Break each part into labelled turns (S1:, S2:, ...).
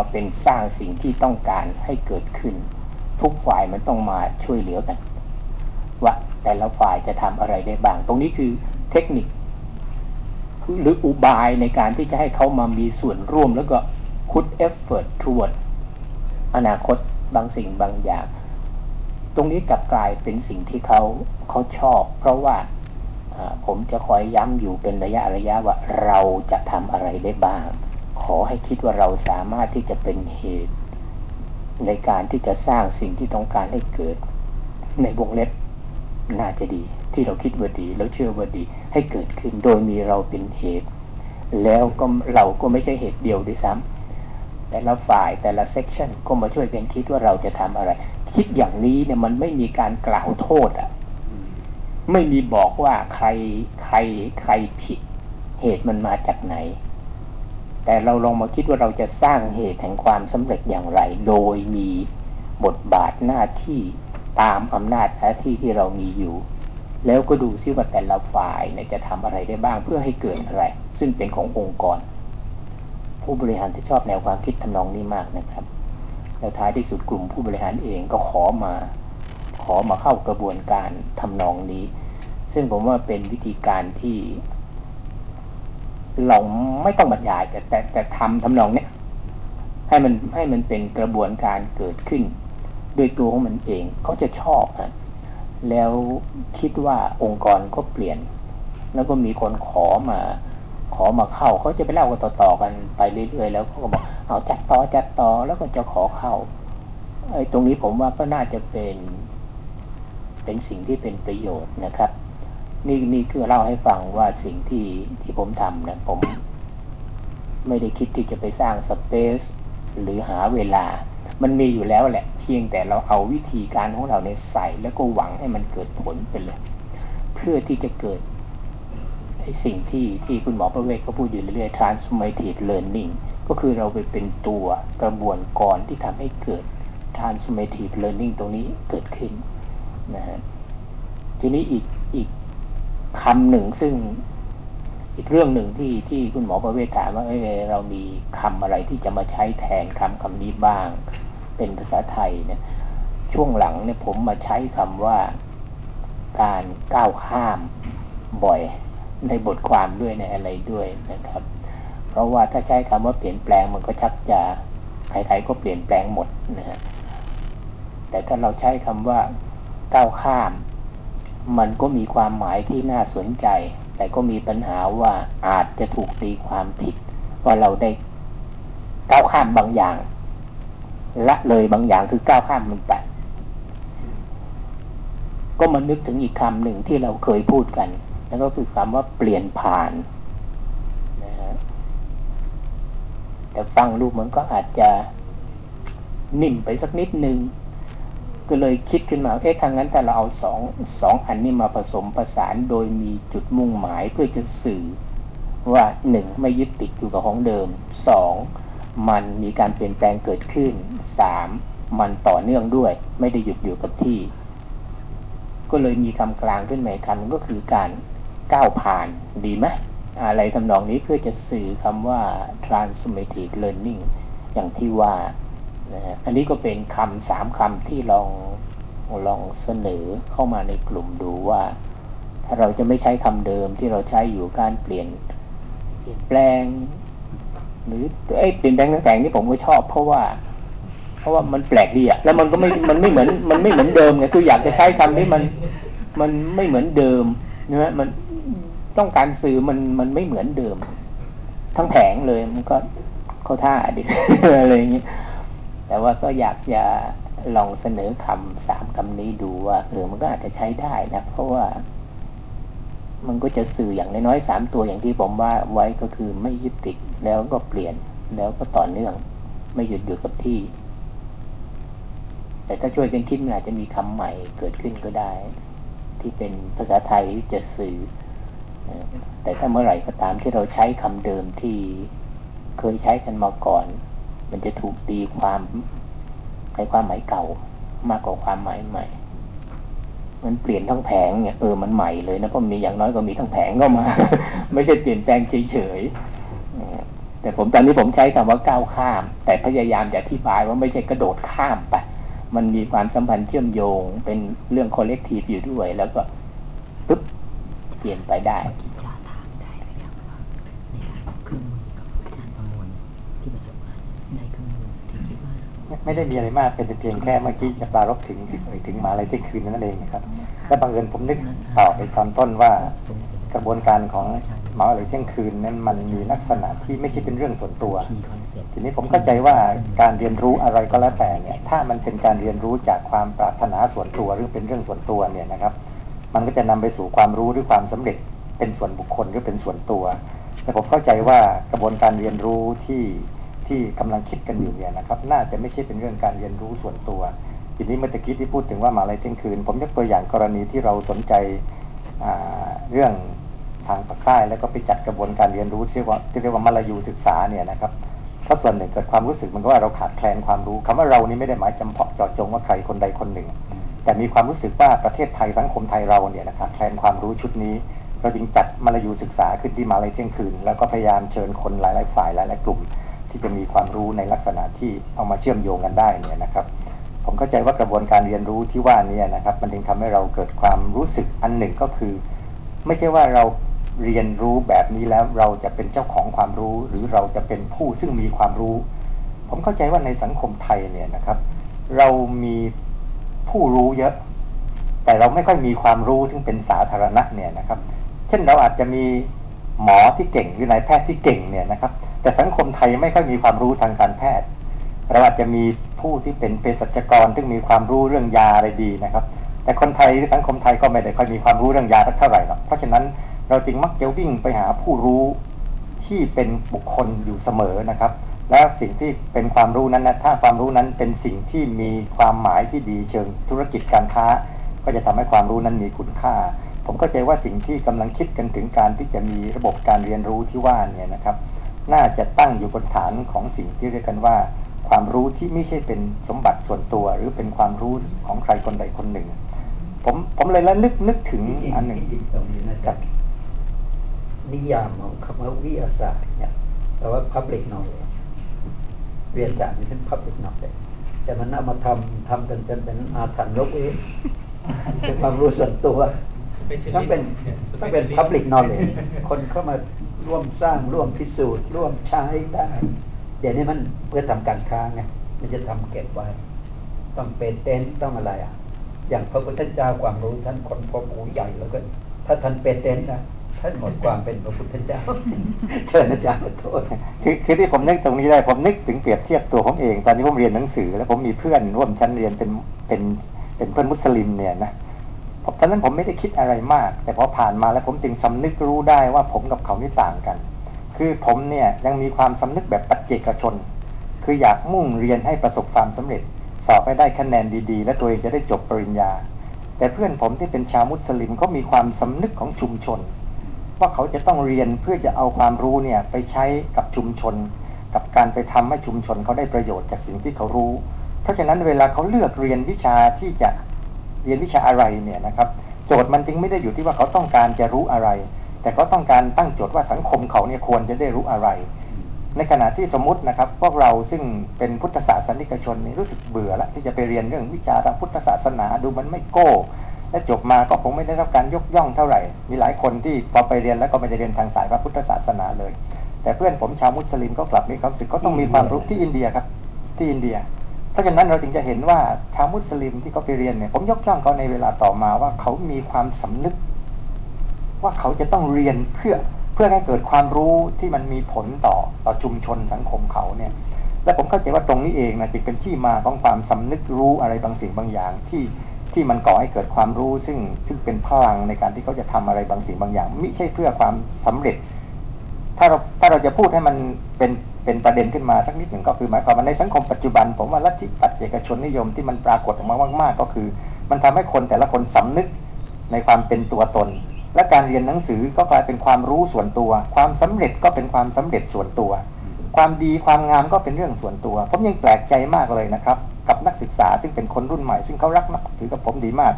S1: มาเป็นสร้างสิ่งที่ต้องการให้เกิดขึ้น ทุกฝ่ายมันต้องมาช่วยเหลือกัน ว่าแต่ละฝ่ายจะทำอะไรได้บ้าง ตรงนี้คือเทคนิค หรืออุบายในการที่จะให้เขามามีส่วนร่วมแล้วก็ put effort toward อนาคตบางสิ่งบางอย่าง ตรงนี้กลับกลายเป็นสิ่งที่เขาเขาชอบ เพราะว่าผมจะคอยย้ำอยู่เป็นระยะระยะว่าเราจะทำอะไรได้บ้าง ขอให้คิดว่าเราสามารถที่จะเป็นเหตุ ในการที่จะสร้างสิ่งที่ต้องการให้เกิด ในวงเล็บน่าจะดี ที่เราคิดว่าดี แล้วเชื่อว่าดีให้เกิดขึ้น โดยมีเราเป็นเหตุ แล้วก็เราก็ไม่ใช่เหตุเดียวด้วยซ้ำแต่ละฝ่ายแต่ละเซกชันก็มาช่วยกันคิดว่าเราจะทำอะไร คิดอย่างนี้เนี่ยมันไม่มีการกล่าวโทษอะไม่มีบอกว่าใครใครใครผิดเหตุมันมาจากไหน แต่เราลองมาคิดว่าเราจะสร้างเหตุแห่งความสำเร็จอย่างไร โดยมีบทบาทหน้าที่ตามอำนาจหน้าที่ที่เรามีอยู่ แล้วก็ดูซิว่าแต่ละฝ่ายเนี่ยจะทำอะไรได้บ้างเพื่อให้เกิดอะไร ซึ่งเป็นขององค์กร ผู้บริหารที่ชอบแนวความคิดทำนองนี้มากนะครับ แล้วท้ายที่สุดกลุ่มผู้บริหารเองก็ขอมา ขอมาเข้ากระบวนการทำนองนี้ ซึ่งผมว่าเป็นวิธีการที่ เราไม่ต้องบรรยาย แต่แต่แต่ทำทำนองเนี้ยให้มันให้มันเป็นกระบวนการเกิดขึ้น ด้วยตัวของมันเองเขาจะชอบฮะแล้วคิดว่าองค์กรก็เปลี่ยน แล้วก็มีคนขอมา ขอมาเข้าเขาจะไปเล่ากันต่อๆกันไปเรื่อยๆแล้วเขาก็บอกเอาจัดต่อจัดต่อแล้วก็จะขอเข้าไอ้ตรงนี้ผมว่าก็น่าจะเป็น เป็นสิ่งที่เป็นประโยชน์นะครับ นี่นี่คือเล่าให้ฟังว่าสิ่งที่ที่ผมทำนะผม ไม่ได้คิดที่จะไปสร้างสเปซหรือหาเวลา มันมีอยู่แล้วแหละ เพียงแต่เราเอาวิธีการของเราในใส่แล้วก็หวังให้มันเกิดผลไปเลย เพื่อที่จะเกิดไอ้สิ่งที่ที่คุณหมอประเวศก็พูดอยู่เรื่อยๆ transformative learning ก็คือเราไปเป็นตัวกระบวนการที่ทำให้เกิด transformative learning ตรงนี้เกิดขึ้นนะฮะทีนี้อีก คำหนึ่งซึ่งอีกเรื่องหนึ่งที่ที่คุณหมอประเวศถามว่าเออเรามีคำอะไรที่จะมาใช้แทนคำคำนี้บ้าง เป็นภาษาไทยเนี่ยช่วงหลังเนี่ยผมมาใช้คำว่าการก้าวข้ามบ่อยในบทความด้วยในอะไรด้วยนะครับ เพราะว่าถ้าใช้คำว่าเปลี่ยนแปลงมันก็ชักจะใครๆก็เปลี่ยนแปลงหมดนะฮะแต่ถ้าเราใช้คำว่าก้าวข้าม มันก็มีความหมายที่น่าสนใจ แต่ก็มีปัญหาว่าอาจจะถูกตีความผิด ว่าเราได้ก้าวข้ามบางอย่าง ละเลยบางอย่างคือก้าวข้ามมันไปก็มานึกถึงอีกคำหนึ่งที่เราเคยพูดกันแล้วก็คือคำว่าเปลี่ยนผ่านนะฮะแต่ฟังรูปมันก็อาจจะนิ่มไปสักนิดนึง ก็เลยคิดขึ้นมา เอ๊ะทางนั้นแต่เราเอาสองสองอันนี้มาผสมประสานโดยมีจุดมุ่งหมายเพื่อจะสื่อว่าหนึ่งไม่ยึดติดอยู่กับของเดิมสองมันมีการเปลี่ยนแปลงเกิดขึ้นสามมันต่อเนื่องด้วย ไม่ได้หยุดอยู่กับที่ ก็เลยมีคำกลางขึ้นมาคำก็คือการก้าวผ่านดีไหมอะไรทำนองนี้เพื่อจะสื่อคำว่า transformative learning อย่างที่ว่า นะฮะอันนี้ก็เป็นคำสามคำที่ลองลองเสนอเข้ามาในกลุ่มดูว่า ถ้าเราจะไม่ใช้คำเดิมที่เราใช้อยู่การเปลี่ยนเปลี่ยนแปลง หรือไอ้เปลี่ยนแปลงต่างๆนี่ผมก็ชอบ เพราะว่า เพราะว่ามันแปลกดีอะแล้วมันก็ไม่มันไม่เหมือนมันไม่เหมือนเดิมไงคืออยากจะใช้คำที่มันมันไม่เหมือนเดิมนะมันต้องการสื่อมันมันไม่เหมือนเดิม ทั้งแผงเลยมันก็เข้าท่าดิอะไรอย่างเงี้ย แต่ว่าก็อยากจะลองเสนอคำสามคำนี้ดูว่าเออมันก็อาจจะใช้ได้นะเพราะว่า มันก็จะสื่ออย่างน้อยๆสามตัวอย่างที่ผมว่าไว้ก็คือไม่ยึดติดแล้วก็เปลี่ยนแล้วก็ต่อเนื่อง ไม่หยุดอยู่กับที่ แต่ถ้าช่วยกันคิดมันอาจจะมีคำใหม่เกิดขึ้นก็ได้ ที่เป็นภาษาไทยจะสื่อ แต่ถ้าเมื่อไหร่ก็ตามที่เราใช้คำเดิมที่เคยใช้กันมาก่อน มันจะถูกตีความในความหมายเก่ามากกว่าความหมายใหม่ มันเปลี่ยนทั้งแผงเนี่ยเออมันใหม่เลยนะเพราะมีอย่างน้อยก็มีทั้งแผงก็มา ไม่ใช่เปลี่ยนแปลงเฉยๆแต่ผมตอนนี้ผมใช้คำว่าก้าวข้าม แต่พยายามจะอธิบายว่าไม่ใช่กระโดดข้ามไปมันมีความสัมพันธ์เชื่อมโยงเป็นเรื่องคอลเลกทีฟอยู่ด้วย แล้วก็ปุ๊บเปลี่ยนไปได้
S2: ไม่
S3: ได้มีอะไรมากเป็นเพียงแค่เมื่อกี้จะปรารภถึงที่เอ่ยถึงมหา'ลัยเที่ยงคืนนั่นเองนะครับ และบังเอิญผมนึกต่อไปตอนต้นว่ากระบวนการของมหา'ลัยเที่ยงคืนนั้นมันมีลักษณะที่ไม่ใช่เป็นเรื่องส่วนตัว
S2: key concept
S3: ทีนี้ผมเข้าใจว่าการเรียนรู้อะไรก็แล้วแต่เนี่ย ถ้ามันเป็นการเรียนรู้จากความปรารถนาส่วนตัวหรือเป็นเรื่องส่วนตัวเนี่ยนะครับ มันก็จะนำไปสู่ความรู้หรือความสำเร็จเป็นส่วนบุคคลหรือเป็นส่วนตัว แต่ผมเข้าใจว่ากระบวนการเรียนรู้ที่ ที่กำลังคิดกันอยู่เนี่ยนะครับ น่าจะไม่ใช่เป็นเรื่องการเรียนรู้ส่วนตัว ทีนี้เมื่อตะกี้ที่พูดถึงว่ามาลัยเที่ยงคืน ผมยกตัวอย่างกรณีที่เราสนใจเรื่องทางภาคใต้แล้วก็ไปจัดกระบวนการเรียนรู้ที่เรียกว่าที่เรียกว่ามาลายูศึกษาเนี่ยนะครับเพราะส่วนหนึ่งเกิดความรู้สึกมันก็ว่าเราขาดแคลนความรู้คำว่าเรานี่ไม่ได้หมายจำเพาะเจาะจงว่าใครคนใดคนหนึ่ง แต่มีความรู้สึกว่าประเทศไทยสังคมไทยเราเนี่ยนะครับแคลนความรู้ชุดนี้ เราจึงจัดมาลายูศึกษาขึ้นที่มาลัยเที่ยงคืน แล้วก็พยายามเชิญคนหลาย ๆ ฝ่ายหลาย ๆ กลุ่ม ที่จะมีความรู้ในลักษณะที่เอามาเชื่อมโยงกันได้เนี่ยนะครับ ผมเข้าใจว่ากระบวนการเรียนรู้ที่ว่านี้นะครับ มันจึงทำให้เราเกิดความรู้สึกอันหนึ่งก็คือ ไม่ใช่ว่าเราเรียนรู้แบบนี้แล้วเราจะเป็นเจ้าของความรู้ หรือเราจะเป็นผู้ซึ่งมีความรู้ ผมเข้าใจว่าในสังคมไทยเนี่ยนะครับ เรามีผู้รู้เยอะ แต่เราไม่ค่อยมีความรู้ซึ่งเป็นสาธารณะเนี่ยนะครับ เช่นเราอาจจะมีหมอที่เก่งหรือนายแพทย์ที่เก่งเนี่ยนะครับ แต่สังคมไทยไม่ค่อยมีความรู้ทางการแพทย์เราอาจจะมีผู้ที่เป็นเภสัชกรซึ่งมีความรู้เรื่องยาอะไรดีนะครับ แต่คนไทยหรือสังคมไทยก็ไม่ได้ค่อยมีความรู้เรื่องยาสักเท่าไหร่หรอกเพราะฉะนั้นเราจึงมักจะวิ่งไปหาผู้รู้ที่เป็นบุคคลอยู่เสมอนะครับ และสิ่งที่เป็นความรู้นั้นนะถ้าความรู้นั้นเป็นสิ่งที่มีความหมายที่ดีเชิงธุรกิจการค้า ก็จะทำให้ความรู้นั้นมีคุณค่า ผมเข้าใจว่าสิ่งที่กำลังคิดกันถึงการที่จะมีระบบการเรียนรู้ที่ว่าเนี่ยนะครับ น่าจะตั้งอยู่บนฐานของสิ่งที่เรียกกันว่า ความรู้ที่ไม่ใช่เป็นสมบัติส่วนตัว หรือเป็นความรู้ของใครคนใดคนหนึ่ง ผมผมเลยแล้วนึกนึกถึงอันหนึ่ง
S4: ที่ตรงนี้นะครับนิยามของคำว่าวิทยาศาสตร์เนี่ยแปลว่า public knowledge วิทยาศาสตร์นี่เป็น public knowledge แต่มันเอามาทำทำกันจนเป็นอาถรรพ์ลบเองเป็นความรู้ส่วนตัวต้องเป็นต้องเป็น public knowledge คนเข้ามา ร่วมสร้างร่วมพิสูจน์ ร่วมใช้ได้ เดี๋ยวนี้มันเพื่อทำการค้าไงมันจะทำเก็บไว้ ต้องเป็นเต็นท์ต้องอะไรอะ อย่างพระพุทธเจ้าความรู้ท่านคนพบหูใหญ่แล้วก็ ถ้าท่านเป็นเต็นท์นะท่านหมดความเป็นพระพุทธเจ้าเชิญอาจารย์ขอโทษ
S3: คือคือที่ผมนึกตรงนี้ได้ผมนึกถึงเปรียบเทียบตัวผมเอง ตอนนี้ผมเรียนหนังสือ แล้วผมมีเพื่อนร่วมชั้นเรียนเป็นเป็นเป็นเพื่อนมุสลิมเนี่ยนะ ตอนนั้นผมไม่ได้คิดอะไรมาก แต่พอผ่านมาแล้วผมจึงสำนึกรู้ได้ว่าผมกับเขานี่ต่างกัน คือผมเนี่ยยังมีความสำนึกแบบปัจเจกชน คืออยากมุ่งเรียนให้ประสบความสำเร็จ สอบให้ได้คะแนนดีๆ และตัวเองจะได้จบปริญญา แต่เพื่อนผมที่เป็นชาวมุสลิมเขามีความสำนึกของชุมชน ว่าเขาจะต้องเรียนเพื่อจะเอาความรู้เนี่ยไปใช้กับชุมชน กับการไปทำให้ชุมชนเขาได้ประโยชน์จากสิ่งที่เขารู้ เพราะฉะนั้นเวลาเขาเลือกเรียนวิชาที่จะ เรียนวิชาอะไรเนี่ยนะครับโจทย์มันจึงไม่ได้อยู่ที่ว่าเขาต้องการจะรู้อะไร แต่เขาต้องการตั้งโจทย์ว่าสังคมเขาเนี่ยควรจะได้รู้อะไร ในขณะที่สมมตินะครับพวกเราซึ่งเป็นพุทธศาสนิกชนนี่รู้สึกเบื่อล้วที่จะไปเรียนเรื่องวิชาทางพุทธศาสนาดูมันไม่โก้ และจบมาก็คงไม่ได้รับการยกย่องเท่าไหร่ มีหลายคนที่พอไปเรียนแล้วก็ไม่ได้เรียนทางสายพระพุทธศาสนาเลย แต่เพื่อนผมชาวมุสลิมก็กลับมีความรู้สึกเขาต้องมีความรู้ที่อินเดียครับที่อินเดีย ราะฉะนั้นเราจึงจะเห็นว่าชาวมุสลิมที่เขาไปเรียนเนี่ยผมยกย่องเขาในเวลาต่อมาว่าเขามีความสำนึก ว่าเขาจะต้องเรียนเพื่อเพื่อให้เกิดความรู้ที่มันมีผลต่อต่อชุมชนสังคมเขาเนี่ย และผมเข้าใจว่าตรงนี้เองนะจึงเป็นที่มาของความสำนึกรู้อะไรบางสิ่งบางอย่างที่ที่มันก่อให้เกิดความรู้ซึ่งซึ่งเป็นพลังในการที่เขาจะทำอะไรบางสิ่งบางอย่างไม่ใช่เพื่อความสำเร็จ ถ้าเราถ้าเราจะพูดให้มันเป็น เป็นประเด็นขึ้นมาสักนิดหนึ่งก็คือหมายความว่าในสังคมปัจจุบัน ผมว่าลัทธิปัจเจกชนนิยมที่มันปรากฏออกมามากๆก็คือ มันทำให้คนแต่ละคนสำนึกในความเป็นตัวตน และการเรียนหนังสือก็กลายเป็นความรู้ส่วนตัว ความสำเร็จก็เป็นความสำเร็จส่วนตัว ความดีความงามก็เป็นเรื่องส่วนตัว ผมยังแปลกใจมากเลยนะครับ กับนักศึกษาซึ่งเป็นคนรุ่นใหม่ ซึ่งเขารักนับถือกับผมดีมาก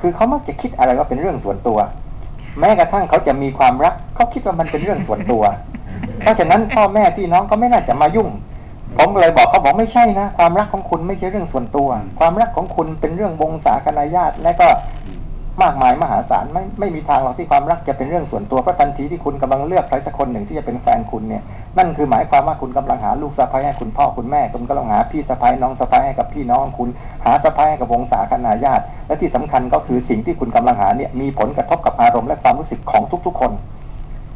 S3: คือเขามักจะคิดอะไรว่าเป็นเรื่องส่วนตัว แม้กระทั่งเขาจะมีความรักเขาคิดว่ามันเป็นเรื่องส่วนตัว เพราะฉะนั้นพ่อแม่พี่น้องก็ไม่น่าจะมายุ่ง ผมเลยบอกเขาบอกไม่ใช่นะ ความรักของคุณไม่ใช่เรื่องส่วนตัว ความรักของคุณเป็นเรื่องวงศาคณาญาติและก็มากมายมหาศาลไม่ไม่มีทางหรอกที่ความรักจะเป็นเรื่องส่วนตัวเพราะทันทีที่คุณกำลังเลือกใครสักคนหนึ่งที่จะเป็นแฟนคุณเนี่ยนั่นคือหมายความว่าคุณกำลังหาลูกสะใภ้ให้คุณพ่อคุณแม่คุณกำลังหาพี่สะใภ้น้องสะใภ้ให้กับพี่น้องคุณ หาสะใภ้ให้กับวงศาคณาญาติ และที่สำคัญก็คือสิ่งที่คุณกำลังหาเนี่ยมีผลกระทบกับอารมณ์และความรู้สึกของทุกๆ คน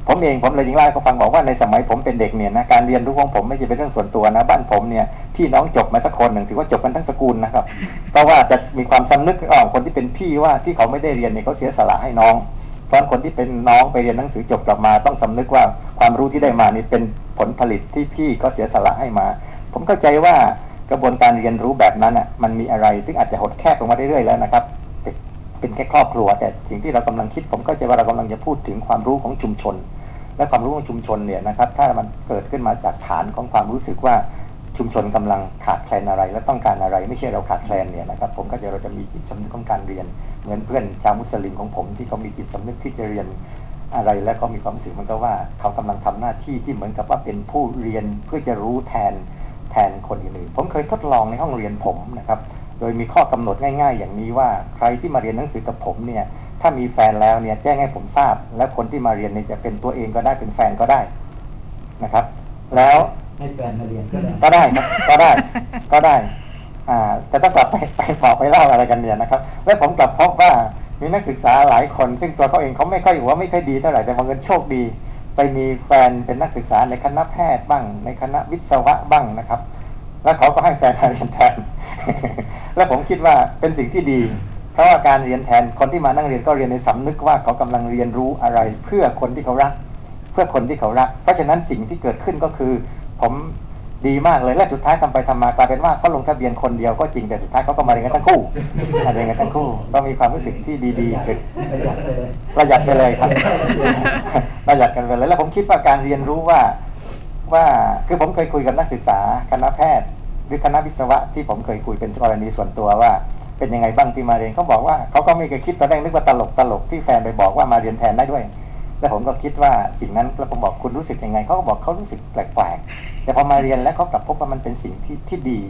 S3: ผมเองผมเลยยิงไล่เขาฟังบอกว่าในสมัยผมเป็นเด็กเนี่ยนะการเรียนรู้ของผมไม่ใช่เป็นเรื่องส่วนตัวนะบ้านผมเนี่ยพี่น้องจบมาสักคนหนึ่งถือว่าจบกันทั้งสกุลนะครับเพราะว่าจะมีความสำนึกอ่าคนที่เป็นพี่ว่าที่เขาไม่ได้เรียนเนี่ยเขาเสียสละให้น้องเพราะคนที่เป็นน้องไปเรียนหนังสือจบกลับมา ต้องสำนึกว่าความรู้ที่ได้มานี่เป็นผลผลิตที่พี่ก็เสียสละให้มา ผมเข้าใจว่ากระบวนการเรียนรู้แบบนั้นอะมันมีอะไร ซึ่งอาจจะหดแคบลงมาเรื่อยๆแล้วนะครับเป็นแค่ครอบครัว แต่สิ่งที่เรากำลังคิด ผมก็จะว่าเรากำลังจะพูดถึงความรู้ของชุมชน และความรู้ของชุมชนเนี่ยนะครับถ้ามันเกิดขึ้นมาจากฐานของความรู้สึกว่าชุมชนกำลังขาดแคลนอะไร และต้องการอะไร ไม่ใช่เราขาดแคลนเนี่ยนะครับผมก็จะเราจะมีจิตสำนึกของการเรียน เหมือนเพื่อนชาวมุสลิมของผมที่เขามีจิตสำนึกที่จะเรียนอะไรและเขามีความรู้สึกมันก็ว่าเขากำลังทำหน้าที่ที่เหมือนกับว่าเป็นผู้เรียนเพื่อจะรู้แทนแทนคนอื่นๆผมเคยทดลองในห้องเรียนผมนะครับโดยมีข้อกำหนดง่าย ๆ อย่างนี้ว่าใครที่มาเรียนหนังสือกับผมเนี่ย ถ้ามีแฟนแล้วเนี่ยแจ้งให้ผมทราบ และคนที่มาเรียนเนี่ยจะเป็นตัวเองก็ได้เป็นแฟนก็ได้นะครับ แล้ว
S4: ให้แฟนมาเรียนก็ได้
S3: ก็ได้ครับก็ได้ก็ได้ อ่าแต่ต้องกลับไปไปบอกไปเล่าอะไรกันเนี่ยนะครับ และผมกลับพบว่ามีนักศึกษาหลายคน ซึ่งตัวเขาเองเขาไม่ค่อยหัวไม่ค่อยดีเท่าไหร่แต่บางเงินโชคดี ไปมีแฟนเป็นนักศึกษาในคณะแพทย์บ้าง ในคณะวิศวะบ้างนะครับ แล้วเขาก็ให้แฟนมาเรียนแทนและผมคิดว่าเป็นสิ่งที่ดี เพราะว่าการเรียนแทนคนที่มานั่งเรียนก็เรียนในสำนึกว่าเขากำลังเรียนรู้อะไรเพื่อคนที่เขารัก เพื่อคนที่เขารัก เพราะฉะนั้นสิ่งที่เกิดขึ้นก็คือ ผมดีมากเลยและสุดท้ายทำไปทำมากลายเป็นว่าเขาลงทะเบียนคนเดียวก็จริงแต่สุดท้ายเขาก็มาเรียนกันทั้งคู่มาเรียนกันทั้งคู่ก็มีความรู้สึกที่ดีๆเกิด
S4: ประหยัด
S3: ไปเลยครับประหยัดกันไปเลยแล้วผมคิดว่าการเรียนรู้ว่าว่าคือผมเคยคุยกับนักศึกษาคณะแพทย์หรือคณะวิศวะที่ผมเคยคุยเป็นกรณีส่วนตัวว่า เป็นยังไงบ้างที่มาเรียนเขาบอกว่าเขาก็ไม่เคยคิดตอนแรกนึกว่าตลกตลกที่แฟนไปบอกว่ามาเรียนแทนได้ด้วย แล้วผมก็คิดว่าสิ่งนั้นแล้วผมบอกคุณรู้สึกยังไงเขาก็บอกเขารู้สึกแปลกๆแต่พอมาเรียนแล้วเขากลับพบว่ามันเป็นสิ่งที่ที่ดี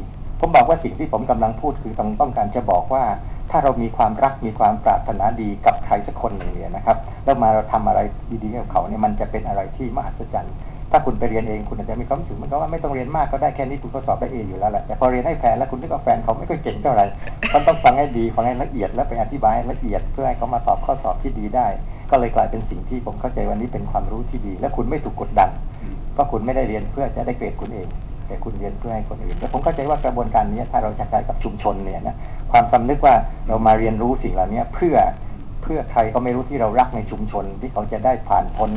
S3: ผมบอกว่าสิ่งที่ผมกำลังพูดคือต้องต้องการจะบอกว่า ถ้าเรามีความรักมีความปรารถนาดีกับใครสักคนหนึ่งเนี่ยนะครับ แล้วมาเราทำอะไรดีๆกับเขาเนี่ยมันจะเป็นอะไรที่มหัศจรรย์ ถ้าคุณไปเรียนเองคุณอาจจะมีความรู้สึกมันก็ว่าไม่ต้องเรียนมากก็ได้แค่นี้คุณก็สอบได้เออยู่แล้วแหละแต่พอเรียนให้แฟนแล้วคุณนึกว่าแฟนเขาไม่ค่อยเก่งเท่าไหร่เขาต้องฟังให้ดีฟังให้ละเอียดแล้วไปอธิบายให้ละเอียดเพื่อให้เขามาตอบข้อสอบที่ดีได้ ก็เลยกลายเป็นสิ่งที่ผมเข้าใจวันนี้เป็นความรู้ที่ดี และคุณไม่ถูกกดดันเพราะคุณไม่ได้เรียนเพื่อจะได้เกรดคุณเอง แต่คุณเรียนเพื่อให้คนอื่นและผมเข้าใจว่ากระบวนการนี้ถ้าเราใช้กับชุมชนเนี่ยนะความสำนึกว่าเรามาเรียนรู้สิ่งเหล่านี้เพื่อเพื่อใครก็ไม่รู้ที่เรารักในชุมชนที่เขาจะได้ผ่านพ้น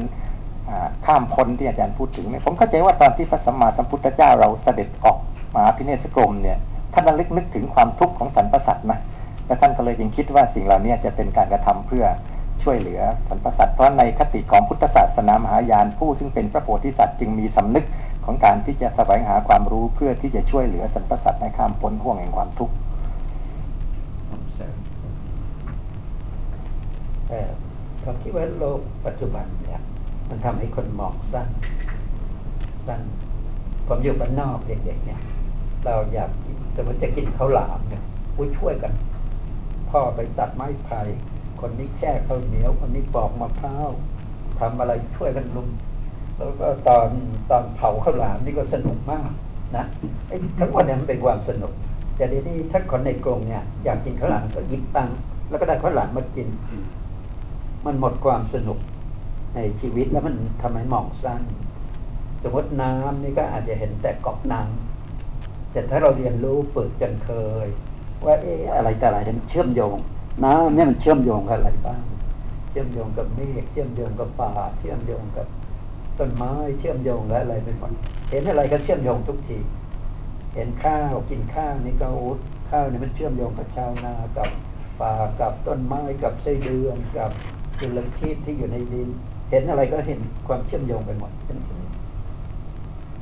S3: ข้ามพ้นที่อาจารย์พูดถึงเนี่ยผมเข้าใจว่าตอนที่พระสัมมาสัมพุทธเจ้าเราเสด็จออกมาพิเนศกรมเนี่ยท่านระลึกนึกถึงความทุกข์ของสรรพสัตว์นะและท่านก็เลยยังคิดว่าสิ่งเหล่านี้จะเป็นการกระทำเพื่อช่วยเหลือสรรพสัตว์เพราะในคติของพุทธศาสนามหายานผู้ซึ่งเป็นพระโพธิสัตว์จึงมีสำนึกของการที่จะแสวงหาความรู้เพื่อที่จะช่วยเหลือสรรพสัตว์ในข้ามพ้นห่วงแห่งความทุกข์
S4: แต่ผมคิดว่าโลกปัจจุบันเนี่ย มันทำให้คนมองสั้น สั้น ผมอยู่บ้านนอกเด็กๆเนี่ย เราอยากสมมติจะกินข้าวหลามเนี่ยอุ้ยช่วยกัน พ่อไปตัดไม้ไผ่คนนี้แช่ข้าวเหนียว คนนี้ปอกมะพร้าวทำอะไรช่วยกันลุมแล้วก็ตอนตอนเผาข้าวหลามนี่ก็สนุกมากนะไอ้ทั้งหมดเนี่ยมันเป็นความสนุก แต่เดี๋ยวนี้ถ้าคนในกรุงเนี่ยอยากกินข้าวหลามก็ยิบตังแล้วก็ได้ข้าวหลามมากิน มันหมดความสนุก ในชีวิตแล้วมันทำให้มองสั้น สมมติน้ำนี่ก็อาจจะเห็นแต่กอกน้ำแต่ถ้าเราเรียนรู้ฝึกจนเคย ว่าเอ๊ะอะไรแต่อะไรเนี่ยมันเชื่อมโยง น้ำเนี่ยมันเชื่อมโยงกับอะไรบ้าง เชื่อมโยงกับเมฆเชื่อมโยงกับป่า เชื่อมโยงกับต้นไม้เชื่อมโยงและอะไรไปหมดเห็นอะไรก็เชื่อมโยงทุกที เห็นข้าวกินข้าวนี่ก็อุดข้าวนี่มันเชื่อมโยงกับชาวนากับป่ากับต้นไม้กับไส้เดือนกับจุลชีพที่อยู่ในดิน เห็นอะไรก็เห็นความเชื่อมโยงไปหมด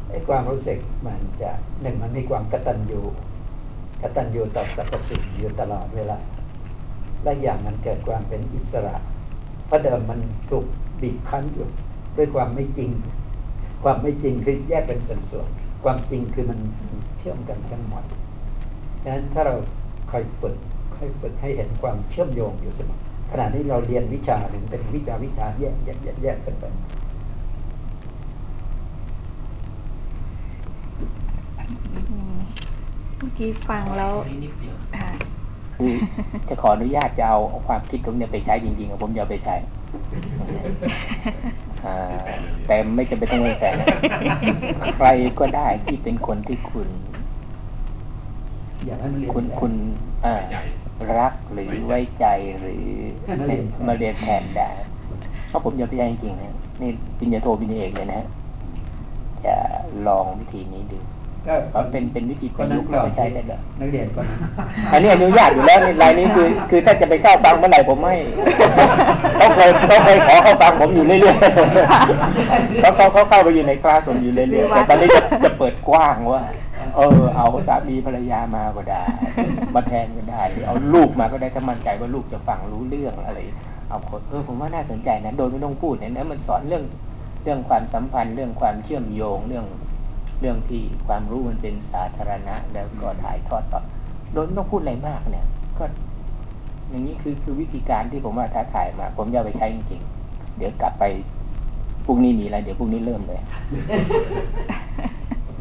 S4: ไอ้ความรู้สึกมันจะหนึ่งมันมีความกตัญญูกตัญญูต่อสรรพสิ่งอยู่ตลอดเวลาและอย่างมันเกิดความเป็นอิสระเพราะเดิมมันถูกบีบคั้นอยู่ด้วยความไม่จริง ความไม่จริงคือแยกเป็นส่วนๆความจริงคือมันเชื่อมกันทั้งหมดฉะนั้นถ้าเราคอยฝึกคอยฝึกให้เห็นความเชื่อมโยงอยู่เสมอ ขณะที่เราเรียนวิชาหนึ่งเป็นวิชาวิชาแยกแยกแยกแยกกันไป
S5: อืมเมื่อกี้ฟังแล้วอ่า
S1: คือจะขออนุญาตจะเอาเอาความคิดตรงเนี้ยไปใช้จริงๆอะผมจะเอาไปใช้อ่าแต่ไม่จำเป็นต้องเป็นแฟนนะใครก็ได้ที่เป็นคนที่คุณ
S4: อยากให้มันเรียน
S1: คุณ
S4: ได้
S1: คุณอ่า รักหรือไว้ใจหรือ
S4: ให้มาเรียน
S1: มาเรียนแทนได้เพราะผมจะพยายามจริงๆนะนี่ปริญญาโทปริญญาเอกเลยนะฮะจะลองวิธีนี้ดู
S4: ก็
S1: เพราะเป็นเป็นวิธีประยุกต์แล้วก็ใช้ได้เลย
S4: นักเรียนคนนั้น
S1: อันนี้อนุญาตอยู่แล้วในรายนี้คือ คือถ้าจะไปเข้าฟังเมื่อไหร่ผมไม่ต้องเคยต้องเคยขอเข้าฟังผมอยู่เรื่อยๆเขาเขาเขาเข้าไปอยู่ในคลาสผมอยู่เรื่อยๆแต่ตอนนี้จะจะเปิดกว้างว่า เออ เอาสามีภรรยามาก็ได้ มาแทนก็ได้ เอาลูกมาก็ได้ถ้ามั่นใจว่าลูกจะฟังรู้เรื่องอะไร เอาคนเออผมว่าน่าสนใจนะโดยไม่ต้องพูดเนี่ยนะมันสอนเรื่องเรื่องความสัมพันธ์ เรื่องความเชื่อมโยงเรื่องเรื่องที่ความรู้มันเป็นสาธารณะ แล้วก็ถ่ายทอดต่อโดยไม่ต้องพูดอะไรมากเนี่ย ก็ อย่างนี้คือคือวิธีการที่ผมว่าท้าทายมา ผมจะไปใช้จริงๆเดี๋ยวกลับไปพรุ่งนี้มีอะไรเดี๋ยวพรุ่งนี้เริ่มเลย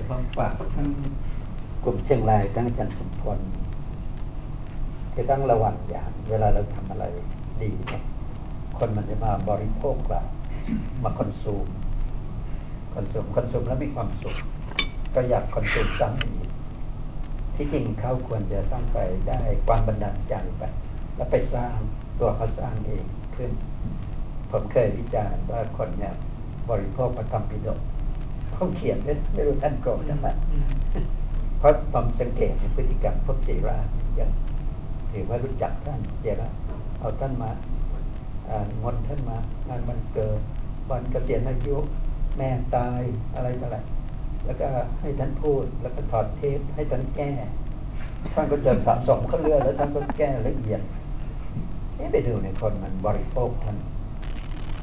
S4: เดี๋ยวผมฝากทั้งกลุ่มเชียงรายทั้งอาจารย์สมพลคือต้องระวังอย่างเวลาเราทำอะไรดีเนี่ยคนมันจะมาบริโภคเรามาคอนซูมคอนซูมคอนซูมแล้วมีความสุข ก็อยากคอนซูมซ้ำอีกที่จริงเขาควรจะต้องไปได้ความบันดาลใจไป แล้วไปสร้างตัวเขาสร้างเองขึ้น ผมเคยวิจารณ์ว่าคนเนี่ยบริโภคพระธรรมปิฎก เขาเขียนไม่ไม่รู้ท่านโกรธนะเพราะผมสังเกตในพฤติกรรมพวกศิราอย่างถือว่ารู้จักท่านเดี๋ยวนะเอาท่านมาอ่างอนท่านมางานวันเกิดวันเกษียณอายุแม่ตายอะไรต่ออะไรแล้วก็ให้ท่านพูดแล้วก็ถอดเทปให้ท่านแก้ท่านก็เดินสะสมเขาเรื่อยแล้วท่านก็แก้ละเอียดนี่ไปดูในคนมันบริโภคท่าน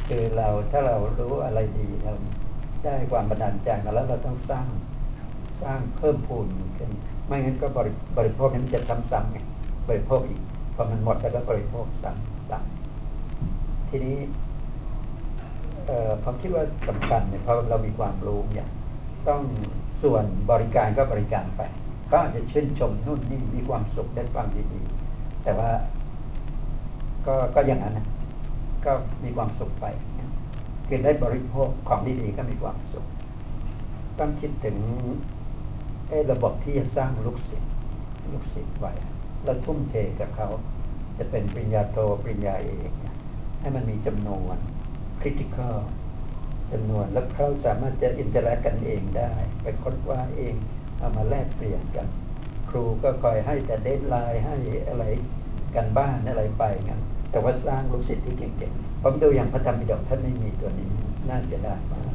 S4: คือเราถ้าเรารู้อะไรดีเรา ได้ความบันดาลใจมาแล้วเราต้องสร้างสร้างเพิ่มพูนขึ้นไม่งั้นก็บริบริโภคนั้นจะซ้ำๆไงบริโภคอีกพอมันหมดแล้วก็บริโภคซ้ำซ้ำทีนี้ผมคิดว่าสำคัญเนี่ยเพราะเรามีความรู้เนี่ยต้องส่วนบริการก็บริการไปก็อาจจะชื่นชมนู่นนี่มีความสุขได้ฟังดีๆแต่ว่า ก็ก็อย่างนั้นนะก็มีความสุขไป คือได้บริโภคของดีๆก็มีความสุข ต้องคิดถึงไอ้ระบบที่จะสร้างลูกศิษย์ลูกศิษย์ไว้แล้วทุ่มเทกับเขา จะเป็นปริญญาโทปริญญาเอกให้มันมีจำนวน critical จำนวนแล้วเขาสามารถจะ interact กันเองได้ ไปค้นคว้าเองเอามาแลกเปลี่ยนกัน ครูก็คอยให้แต่ deadline ให้อะไรการบ้านอะไรไปงั้นแต่ว่าสร้างลูกศิษย์ที่เก่งๆ ผมดูอย่างพระธรรมปิฎกท่านไม่มีตัวนี้ น่าเสียดายมาก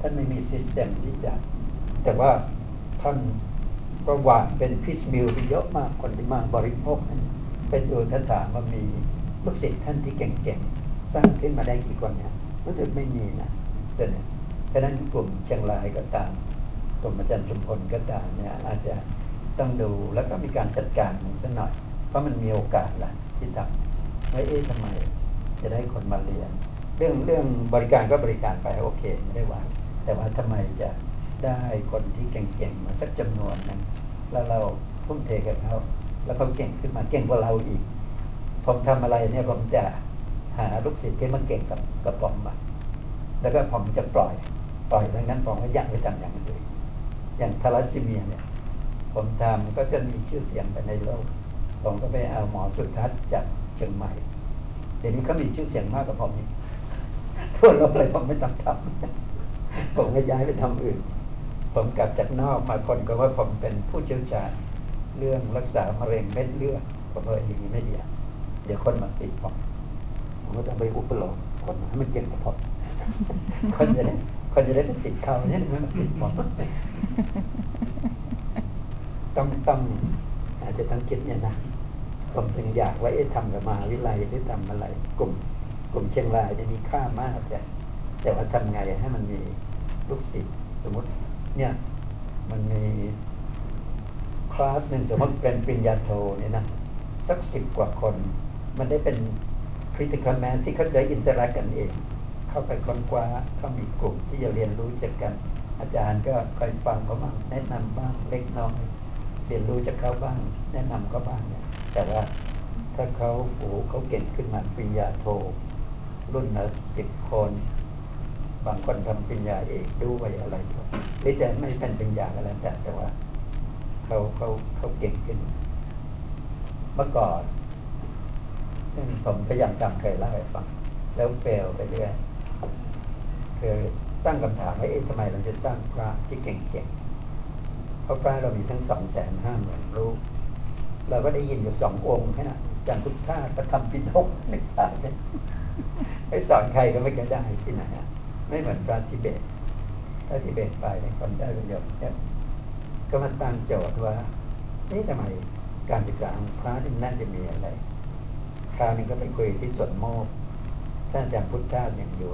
S4: ท่านไม่มี system ที่จะ แต่ว่าท่านก็หวานเป็นพิสมิลไปเยอะมากคนที่มาบริโภคนั้นเป็นดูท่านถามว่ามีลูกศิษย์ท่านที่เก่งๆ สร้างขึ้นมาได้กี่คนเนี่ยรู้สึกไม่มีนะเดี๋ยวนี้เพราะฉะนั้นกลุ่มเชียงรายก็ตามกลุ่มอาจารย์ชุมพลก็ตามเนี่ยอาจจะต้องดูแล้วก็มีการจัดการมันสักหน่อย เพราะมันมีโอกาสละที่ทำว่เอ๊ะทำไม จะได้คนมาเรียน เรื่องเรื่องบริการก็บริการไปโอเคไม่ได้ว่า แต่ว่าทำไมจะได้คนที่เก่งๆมาสักจำนวนหนึงแล้วเราทุ่มเทกับเขาแล้วเขาเก่งขึ้นมาเก่งกว่าเราอีก ผมทำอะไรเนี่ยผมจะหาลูกศิษย์ที่มันเก่งกับกับผมมาแล้วก็ผมจะปล่อยปล่อยดังนั้นผมก็อยากไปทำอย่างอื่นอย่างทารัสซีเมียเนี่ย ผมทำก็จะมีชื่อเสียงไปในโลก ผมก็ไปเอาหมอสุทัศน์จากเชียงใหม่ ดี๋ยวนี้เขามีชื่อเสียงมากกว่าผมอีกทั่วโลกเลยผมไม่ต้องทำผมก็ย้ายไปทำอื่น ผมกลับจากนอกมาคนก็ว่าผมเป็นผู้เชี่ยวชาญเรื่องรักษามะเร็งเม็ดเลือดผมว่าอย่างนี้ไม่ดีเดี๋ยวคนมาติดผมผมก็ต้องไปอุปโลกคนให้มันเก่งกว่าผมคนจะได้คนจะได้ติดเขาเนี่ยมันมาติดผมต้องต้องอาจจะต้องคิดเนี่ยนะ ผมถึงอยากว่าเอ๊ะทำกับมหาวิทยาลัยหรือทำอะไรกลุ่มกลุ่มเชียงรายจะมีค่ามากแต่แต่ว่าทำไงให้มันมีลูกศิษย์สมมติเนี่ยมันมีคลาสหนึ่งสมมติเป็นปริญญาโทเนี่ยนะสักสิบกว่าคน มันได้เป็น critical mass ที่เขาจะ interact กันเอง เข้าไปค้นคว้าเขามีกลุ่มที่จะเรียนรู้จากกัน อาจารย์ก็คอยฟังเขาบ้างแนะนำบ้างเล็กน้อยเรียนรู้จากเขาบ้าง แนะนำเขาบ้าง แต่ว่าถ้าเขาโอ้โหเขาเก่งขึ้นมาปริญญาโท รุ่นละสิบคน บางคนทำปริญญาเอกด้วยอะไรด้วหรือจะไม่เป็นปริญญาก็แล้วแต่แต่ว่าเขาเขาเขาเก่งขึ้น เมื่อก่อนซึ่งผมพยายามจำเคยเล่าให้ฟังแล้วเฟลไปเรื่อยคือตั้งคำถามว่าเอ๊ะทำไมเราจะสร้างพระที่เก่งๆเพราะพระเรามีทั้งสองแสนห้าหมื่นรูป เราก็ได้ยินอยู่สององค์แค่นั้นจางพุทธาประทำปิฎกไม่ได้ไอ้สอนใครก็ไม่เคยได้ที่ไหนอะไม่เหมือนพระทิเบตถ้าทิเบตไปเนี่ยคนได้ประโยชน์เยอะก็มาตั้งโจทย์ว่านี่ทำไมการศึกษาของพระนี่น่าจะมีอะไร คราวนี้ก็ไปคุยที่สวนโมกท่านอาจารย์พุทธายังอยู่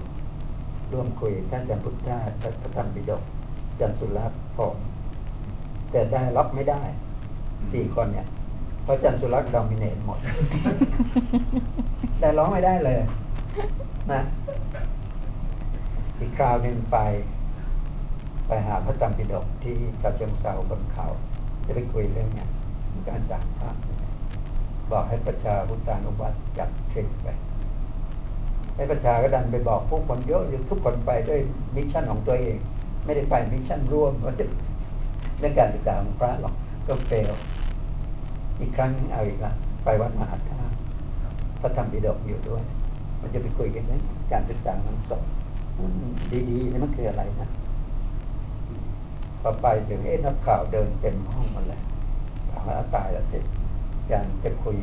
S4: ร่วมคุยท่านอาจารย์พุทธาพระธรรมปิฎกจารย์สุรัตน์ผมแต่ได้รับไม่ได้สี่คนเนี่ย พราะอาจารย์สุรักษ์ดอมิเนตหมด แต่ร้องไม่ได้เลยนะอีกคราวหนึ่งไป ไปหาพระจำปิฎกที่กระเชิงเซาบนเขา จะไปคุยเรื่องเนี้ยการสร้างพระบอกให้ประชา หุตานุวัตรจัดทริปไป ให้ประชาก็ดันไปบอกพวกคนเยอะอยู่ทุกคนไปด้วย mission ของตัวเอง ไม่ได้ไป mission ร่วมว่าจะเรื่องการศึกษาของพระหรอกก็ fail อีกครั้งนึงเอาอีกละไปวัดมหาธาตุพระธรรมปิฎกอยู่ด้วย มันจะไปคุยกันเรื่องการศึกษาของสงฆ์ดีๆนี่มันคืออะไรนะพอไปถึงเอ๊ะนักข่าวเดินเต็มห้องหมาเลยถามว่าตายแล้วสิอาจารย์จะคุย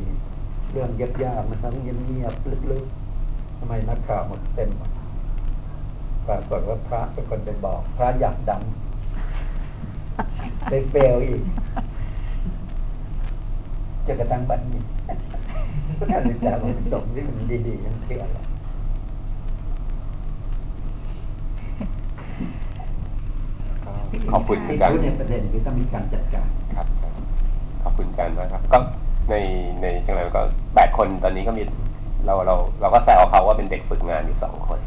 S4: เรื่องยากๆมันต้องเงียบๆลึกๆทำไมนักข่าวหมดเต็มปรากฏว่าพระเป็นคนไปบอก พระอยากดังไปเฟลอีก จะกระทั่งบัดนี้การศึกษาของสงฆ์ที่มันดีๆนั่นคืออะไร
S6: ขอบคุณ
S4: ที่
S6: อาจารย์
S4: พูดในประเด็นคือต้องมีการจัดการ
S6: ครับ ขอบคุณอาจารย์มากครับ ก็ในในเชียงรายก็แปดคนตอนนี้ก็มีเราเราเราก็แซวเขาว่าเป็นเด็กฝึกงานอยู่สองคน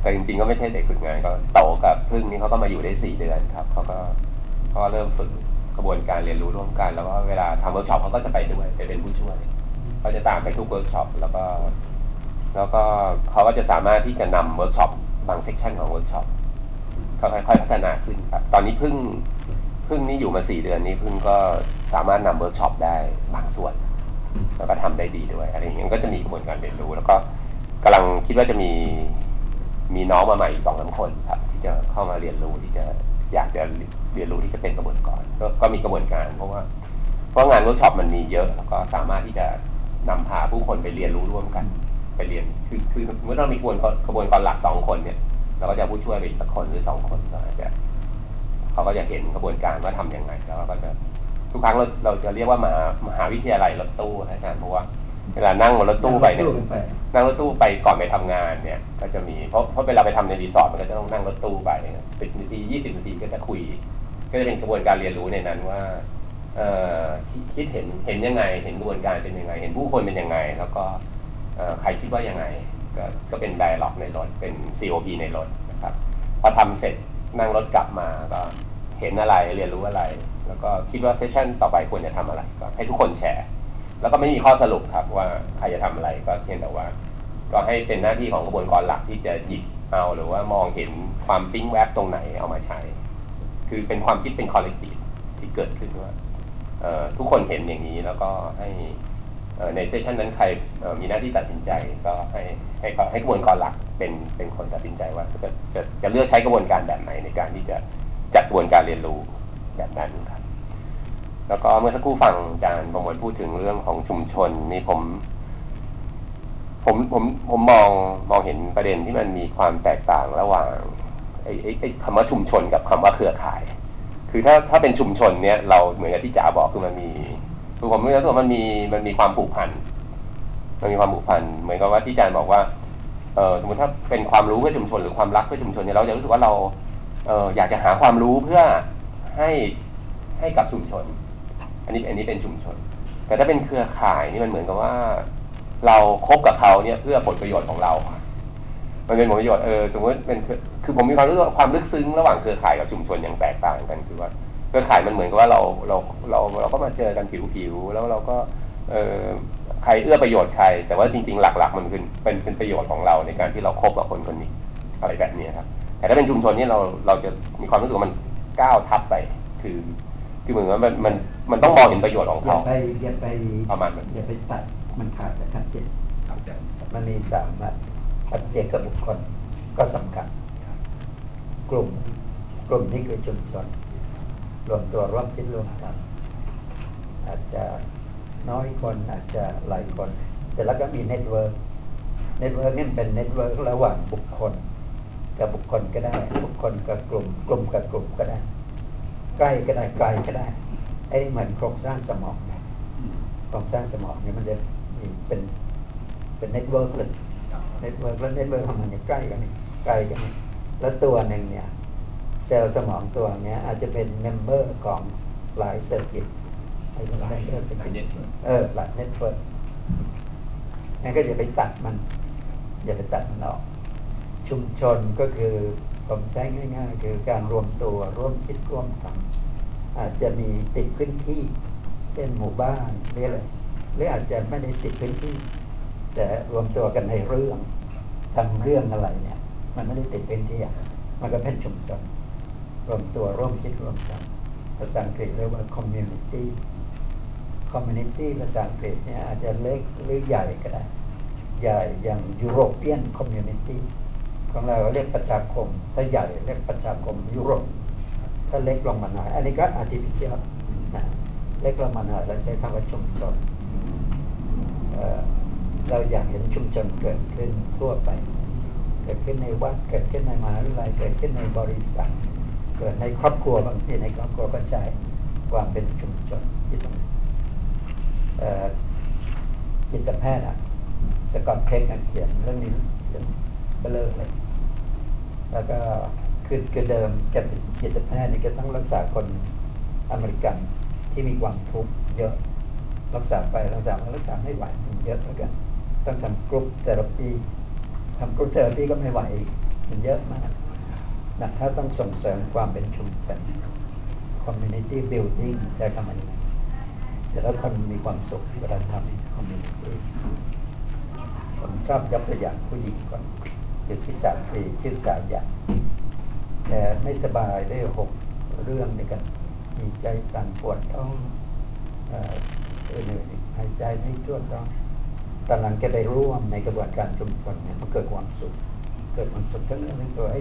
S6: แต่จริงๆก็ไม่ใช่เด็กฝึกงานก็โตกับพึ่งนี่เขาก็มาอยู่ได้สี่เดือนครับเขาก็เขาก็เริ่มฝึก กระบวนการเรียนรู้ร่วมกัน แล้วก็เวลาทำเวิร์กช็อปเขาก็จะไปด้วยไปเป็นผู้ช่วยเขาจะตามไปทุกเวิร์กช็อปแล้วก็ แล้วก็เขาก็จะสามารถที่จะนำเวิร์กช็อปบาง section ของเวิร์กช็อปเขาค่อยๆพัฒนาขึ้นครับ ตอนนี้เพิ่งเพิ่งนี่อยู่มาสี่เดือนนี้เพิ่งก็สามารถนำเวิร์กช็อปได้บางส่วน แล้วก็ทำได้ดีด้วยอะไรอย่างเงี้ยก็จะมีกระบวนการเรียนรู้ แล้วก็กำลังคิดว่าจะมีมีน้องมาใหม่อีกสองสามคนครับ ที่จะเข้ามาเรียนรู้ที่จะอยากจะ เรียนรู้ที่จะเป็นกระบวนกรก็ก็มีกระบวนการ เพราะว่า เพราะงานเวิร์กช็อปมันมีเยอะ แล้วก็สามารถที่จะนำพาผู้คนไปเรียนรู้ร่วมกัน ไปเรียนคือคือเมื่อเรามีกระบวนการกระบวนการหลักสองคนเนี่ยเราก็จะผู้ช่วยไปอีกสักคนหรือสองคนก็อาจจะเขาก็จะเห็นกระบวนการว่าทํำยังไงแล้วเราก็จะทุกครั้งเราเราจะเรียกว่ามหามหาวิทยาลัยรถตู้นะอาจารย์เพราะว่าเวลานั่งบนรถตู้ไปเนี่ย
S4: ไป
S6: นั่งรถตู้ไปก่อนไปทำงานเนี่ย ก็จะมีเพราะเพราะเวลาไปทำในรีสอร์ทมันก็จะต้องนั่งรถตู้ไปสิบนาทียี่สิบนาทีก็จะคุย ก็จะเป็นกระบวนการเรียนรู้ในนั้นว่าคิดเห็นเห็นยังไง เห็นกระบวนการเป็นยังไง เห็นผู้คนเป็นยังไง แล้วก็ใครคิดว่ายังไง ก็ก็เป็นไดอะล็อกในรถเป็น COP ในรถนะครับ พอทำเสร็จนั่งรถกลับมาก็เห็นอะไรเรียนรู้อะไร แล้วก็คิดว่าเซสชันต่อไปควรจะทำอะไร ก็ให้ทุกคนแชร์ แล้วก็ไม่มีข้อสรุปครับว่าใครจะทำอะไรก็เพียงแต่ว่า ก็ให้เป็นหน้าที่ของกระบวนการหลักที่จะหยิบเอาหรือว่ามองเห็นความปิ้งแวบตรงไหนเอามาใช้ คือเป็นความคิดเป็นคอลเลกทีฟที่เกิดขึ้นว่าทุกคนเห็นอย่างนี้แล้วก็ให้ในเซสชันนั้นใครมีหน้าที่ตัดสินใจก็ให้ให้ให้กระบวนการหลักเป็นเป็นคนตัดสินใจว่าจะจะจะเลือกใช้กระบวนการแบบไหนในการที่จะจัดกระบวนการเรียนรู้แบบนั้นครับแล้วก็เมื่อสักครู่ฟังอาจารย์ประมวลพูดถึงเรื่องของชุมชนนี่ผม ผมผมผมมองมองเห็นประเด็นที่มันมีความแตกต่างระหว่าง ไอ้ไอ้คำว่าชุมชนกับคำว่าเครือข่าย คือถ้าถ้าเป็นชุมชนเนี้ยเราเหมือนกับที่จ๋าบอกคือมันมีคือผมรู้สึกว่ามันมีมันมีความผูกพันมันมีความผูกพันเหมือนกับว่าที่อาจารย์บอกว่าเออสมมติถ้าเป็นความรู้เพื่อชุมชนหรือความรักเพื่อชุมชนเนี่ยเราจะรู้สึกว่าเราเอออยากจะหาความรู้เพื่อให้ให้กับชุมชน อันนี้อันนี้เป็นชุมชน แต่ถ้าเป็นเครือข่ายนี่มันเหมือนกับว่า เราคบกับเขาเนี่ยเพื่อผลประโยชน์ของเรา มันเป็นผลประโยชน์เออสมมติเป็นคือคือผมมีความรู้สึกว่าความลึกซึ้งระหว่างเครือข่ายกับชุมชนอย่างแตกต่างกันคือว่าเครือข่ายมันเหมือนกับว่าเราเราเราเราก็มาเจอกันผิวๆแล้วเราก็เออใครเอื้อประโยชน์ใคร แต่ว่าจริง ๆ หลักๆ มันคือเป็นเป็นประโยชน์ของเราในการที่เราคบกับคนคนนี้อะไรแบบนี้ครับ แต่ถ้าเป็นชุมชนนี่เราเราจะมีความรู้สึกว่ามันก้าวทับไป คือคือเหมือนว่ามันมันมันต้องมองเห็นประโยชน์ของ
S4: อย่า
S6: เขา
S4: ไปอย่าไป
S6: ประมาณนั้น
S4: อย่าไปตัดมันขาดจากชัดเจน
S6: ครับอาจารย์
S4: มันมีสามอัน ปัจเจกับบุคคลก็สำคัญกลุ่มกลุ่มนี้คือชุมชนรวมตัวร่วมคิดร่วมกันอาจจะน้อยคนอาจจะหลายคน แต่แล้วก็มี network network นี่เป็น network ระหว่างบุคคล กับบุคคลก็ได้ บุคคลกับกลุ่ม กลุ่มกับกลุ่มก็ได้ ใกล้ก็ได้ไกลก็ได้ไอ้เหมือนโครงสร้างสมองนะโครงสร้างสมองเนี่ยมันจะเป็นเป็น network เลย network แล้ว network ของมันเนี่ยใกล้กันนี่ไกลกันนี่แล้วตัวหนึ่งเนี่ยเซลล์สมองตัวเนี้ยอาจจะเป็น member ของหลาย circuit ไอ้หลาย circuit เออหลาย network งั้นก็อย่าไปตัดมัน อย่าไปตัดมันออก ชุมชนก็คือผมใช้ง่าย ๆ คือการรวมตัวร่วมคิดร่วมทำอาจจะมีติดพื้นที่ เช่นหมู่บ้านหรืออะไรหรืออาจจะไม่ได้ติดพื้นที่ แต่รวมตัวกันในเรื่องทำเรื่องอะไรเนี่ย มันไม่ได้ติดเป็นที่อะมันก็เป็นชุมชนรวมตัวร่วมคิดร่วมกันภาษาอังกฤษเรียกว่า community community ภาษาอังกฤษเนี่ยอาจจะเล็กหรือใหญ่ก็ได้ ใหญ่อย่าง European community ของเราเรียกประชาคม ถ้าใหญ่เรียกประชาคมยุโรป ถ้าเล็กลงมาหน่อย อันนี้ก็ artificial เล็กลงมาหน่อยเราใช้คำว่าชุมชน เราอยากเห็นชุมชนเกิดขึ้นทั่วไป เกิดขึ้นในวัดเกิดขึ้นในมหาวิทยาลัยเกิดขึ้นในบริษัท เกิดในครอบครัวบางทีในครอบครัวก็ใช้ความเป็นชุมชนที่ตรงจิตแพทย์อะ Scott Peck เขียนเรื่องนี้เรื่องเบลอเลย แล้วก็คือคือเดิมแกเป็นจิตแพทย์นี่ก็ต้องรักษาคนอเมริกันที่มีความทุกข์เยอะรักษาไปรักษามารักษาไม่ไหวเยอะแล้วกัน ต้องทำ group therapy ทำ group therapy ก็ไม่ไหว มันเยอะมากนะถ้าต้องส่งเสริมความเป็นชุมชน community building ใช้คำนี้แต่แล้วคนมีความสุขที่เวลาทำ community ผมชอบยกตัวอย่างผู้หญิงก่อนอยู่ที่สามปีชื่อสาวหยางแต่ไม่สบายได้หกเรื่องด้วยกัน มีใจสั่นปวดท้องเอ่อเหนื่อยหายใจไม่ทั่วท้อง ตอนหลังแกได้ร่วมในกระบวนการชุมชนเนี่ยมันเกิดความสุข เกิดความสุขทั้งเรื่องทั้งตัวไอ้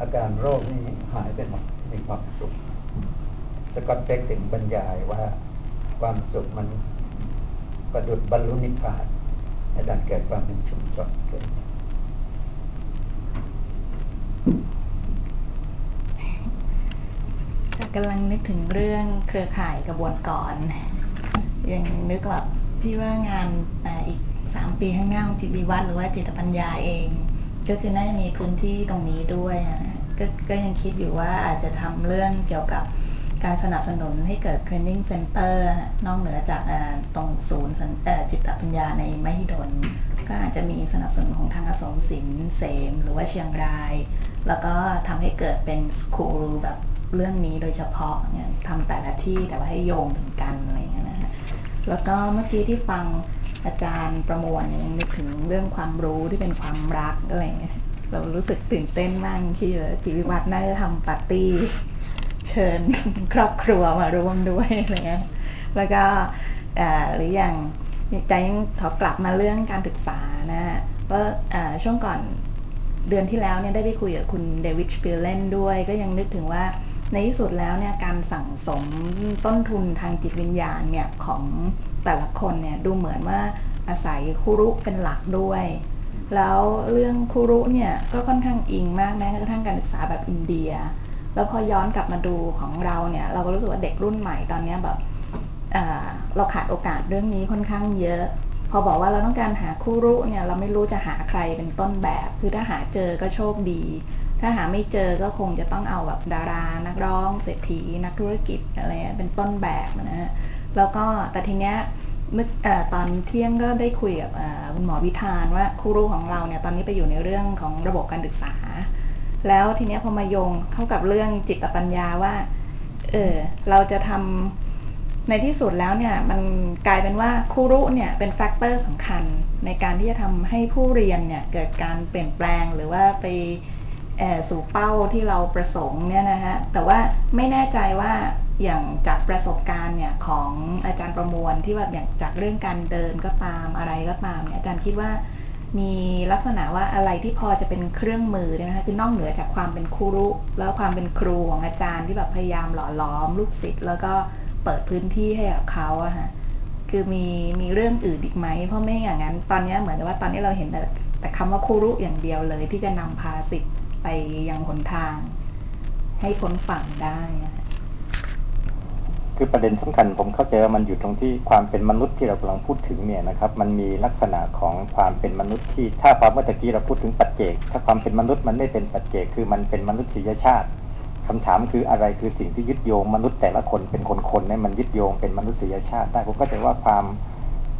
S4: อาการโรคนี่หายไปหมดมีความสุข สกอตเต็กถึงบรรยายว่าความสุขมันประดุดบรรลุนิพพานในการเกิดความเป็นชุมชนเกิด
S5: กำลังนึกถึงเรื่องเครือข่ายกระบวนกรยังนึกแบบที่ว่างานออีก สามปีข้างหน้าของจิตวิวัฒน์หรือว่าจิตปัญญาเอง ก็คือน่าจะมีพื้นที่ตรงนี้ด้วยนะก็ก็ยังคิดอยู่ว่าอาจจะทำเรื่องเกี่ยวกับการสนับสนุนให้เกิด training center นอกเหนือจากตรงศูนย์นจิตปัญญาในมหิดล ก็อาจจะมีสนับสนุนของทางอสมศิลป์เสม หรือว่าเชียงราย แล้วก็ทำให้เกิดเป็นสคูลแบบเรื่องนี้โดยเฉพาะเนี่ยทำแต่ละที่แต่ว่าให้โยงถึงกันอะไรอย่างเงี้ยนะฮะแล้วก็เมื่อกี้ที่ฟัง อาจารย์ประมวลยังนึกถึงเรื่องความรู้ที่เป็นความรักอะไรเงี้ยเรารู้สึกตื่นเต้นมากที่เออจิตวิวัฒน์น่าจะทำปาร์ตี้ เชิญครอบครัวมาร่วมด้วยอะไรเงี้ยแล้วก็หรืออย่างใจยังขอกลับมาเรื่องการศึกษานะฮะเพราะช่วงก่อนเดือนที่แล้วเนี่ยได้ไปคุยกับคุณ David Spillane ด้วย ก็ยังนึกถึงว่าในที่สุดแล้วเนี่ยการสั่งสมต้นทุนทางจิตวิญญาณเนี่ยของ แต่ละคนเนี่ยดูเหมือนว่าอาศัยครูรุเป็นหลักด้วย แล้วเรื่องครูรุเนี่ยก็ค่อนข้างอิงมากแม้กระทั่งการศึกษาแบบอินเดีย แล้วพอย้อนกลับมาดูของเราเนี่ยเราก็รู้สึกว่าเด็กรุ่นใหม่ตอนนี้แบบเเราขาดโอกาสเรื่องนี้ค่อนข้างเยอะ พอบอกว่าเราต้องการหาคู่รู้เนี่ยเราไม่รู้จะหาใครเป็นต้นแบบ คือถ้าหาเจอก็โชคดี ถ้าหาไม่เจอก็คงจะต้องเอาแบบดารา นักร้อง เศรษฐี นักธุรกิจอะไรเป็นต้นแบบนะฮะ แล้วก็แต่ทีเนี้ยเมื่อตอนเที่ยงก็ได้คุยกับคุณหมอวิธานว่าครูรู้ของเราเนี่ยตอนนี้ไปอยู่ในเรื่องของระบบการศึกษา แล้วทีเนี้ยพอมาโยงเข้ากับเรื่องจิตปัญญาว่าเออเราจะทำในที่สุดแล้วเนี่ยมันกลายเป็นว่าครูรู้เนี่ยเป็นแฟกเตอร์สำคัญในการที่จะทำให้ผู้เรียนเนี่ยเกิดการเปลี่ยนแปลงหรือว่าไปสู่เป้าที่เราประสงค์เนี่ยนะฮะแต่ว่าไม่แน่ใจว่า อย่างจากประสบการณ์เนี่ยของอาจารย์ประมวลที่แบบอย่างจากเรื่องการเดินก็ตามอะไรก็ตามเนี่ยอาจารย์คิดว่ามีลักษณะว่าอะไรที่พอจะเป็นเครื่องมือนะคะคือนอกเหนือจากความเป็นครูรุแล้วความเป็นครูของอาจารย์ที่แบบพยายามหล่อล้อมลูกศิษย์แล้วก็เปิดพื้นที่ให้กับเขาอะฮะคือมีมีเรื่องอื่นอีกไหมเพราะไม่อย่างนั้น ตอนนี้เหมือนกับว่าตอนนี้เราเห็นแต่แต่คำว่าครูรุอย่างเดียวเลยที่จะนำพาสิทธิ์ไปยังหนทาง ให้พ้นฝั่งได้
S3: คือประเด็นสำคัญผมเข้าใจว่ามันอยู่ตรงที่ความเป็นมนุษย์ที่เรากำลังพูดถึงเนี่ยนะครับ มันมีลักษณะของความเป็นมนุษย์ที่ถ้าความเมื่อกี้เราพูดถึงปัจเจก ถ้าความเป็นมนุษย์มันไม่เป็นปัจเจก คือมันเป็นมนุษยชาติคำถามคืออะไรคือสิ่งที่ยึดโยงมนุษย์แต่ละคนเป็นคนๆเนี่ยมันยึดโยงเป็นมนุษยชาติได้ผมก็จะว่าความ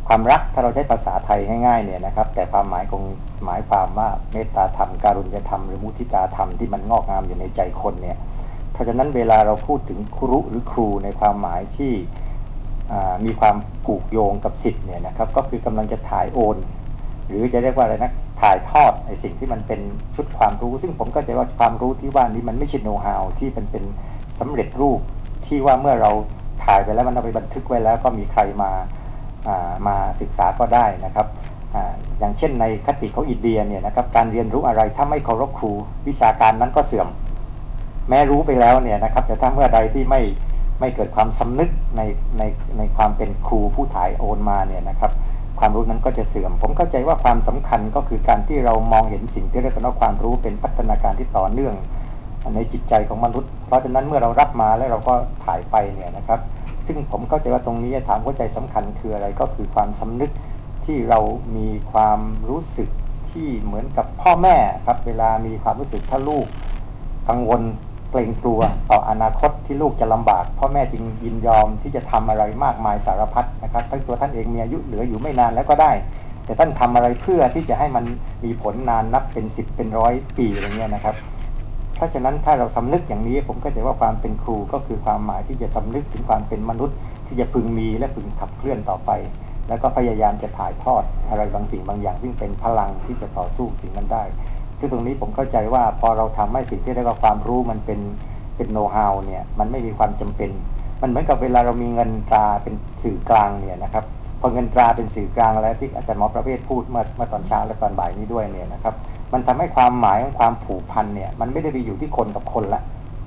S3: ความรักถ้าเราใช้ภาษาไทยง่ายๆเนี่ยนะครับ แต่ความหมายคงหมายความว่าเมตตาธรรมการุณยธรรมหรือมุทิตาธรรมที่มันงอกงามอยู่ในใจคนเนี่ย เพราะฉะนั้นเวลาเราพูดถึงครูหรือครูในความหมายที่มีความผูกโยงกับสิทธิ์เนี่ยนะครับ ก็คือกำลังจะถ่ายโอน หรือจะเรียกว่าอะไรนะถ่ายทอดไอ้สิ่งที่มันเป็นชุดความรู้ ซึ่งผมก็จะว่าความรู้ที่ว่านี้มันไม่ใช่โน้ตฮาวที่มันเป็นสำเร็จรูปที่ว่าเมื่อเราถ่ายไปแล้วมันเอาไปบันทึกไว้แล้ว ก็มีใครมามาศึกษาก็ได้นะครับออย่างเช่นในคติของอินเดียเนี่ยนะครับการเรียนรู้อะไรถ้าไม่เคารพครู วิชาการนั้นก็เสื่อม แม้รู้ไปแล้วเนี่ยนะครับแต่ถ้าเมื่อใดที่ไม่ไม่เกิดความสำนึกในในในความเป็นครูผู้ถ่ายโอนมาเนี่ยนะครับความรู้นั้นก็จะเสื่อม ผมเข้าใจว่าความสำคัญก็คือการที่เรามองเห็นสิ่งที่เรียกว่าความรู้เป็นพัฒนาการที่ต่อเนื่องในจิตใจของมนุษย์ เพราะฉะนั้นเมื่อเรารับมาแล้วเราก็ถ่ายไปเนี่ยนะครับ ซึ่งผมเข้าใจว่าตรงนี้ถามว่าใจสำคัญคืออะไรก็คือความสำนึกที่เรามีความรู้สึกที่เหมือนกับพ่อแม่ครับ เวลามีความรู้สึกถ้าลูกกังวล เกรงกลัวต่ออนาคตที่ลูกจะลำบากพ่อแม่จึงยินยอมที่จะทำอะไรมากมายสารพัดนะครับทั้งตัวท่านเองมีอายุเหลืออยู่ไม่นานแล้วก็ได้ แต่ท่านทำอะไรเพื่อที่จะให้มันมีผลนานนับเป็นสิบเป็นร้อยปีอะไรเงี้ยนะครับ เพราะฉะนั้นถ้าเราสำนึกอย่างนี้ผมก็จะว่าความเป็นครูก็คือความหมายที่จะสำนึกถึงความเป็นมนุษย์ ที่จะพึงมีและพึงขับเคลื่อนต่อไป แล้วก็พยายามจะถ่ายทอดอะไรบางสิ่งบางอย่างซึ่งเป็นพลังที่จะต่อสู้สิ่งนั้นได้ ซึ่งตรงนี้ผมเข้าใจว่าพอเราทำให้สิ่งที่เรียกว่าความรู้มันเป็นเป็นโน้ตฮาวเนี่ยมันไม่มีความจำเป็น มันเหมือนกับเวลาเรามีเงินตราเป็นสื่อกลางเนี่ยนะครับพอเงินตราเป็นสื่อกลางแล้วที่อาจารย์หมอประเภทพูดเมื่อเมื่อตอนเช้าและตอนบ่ายนี้ด้วยเนี่ยนะครับมันทำให้ความหมายของความผูกพันเนี่ยมันไม่ได้ไปอยู่ที่คนกับคนละ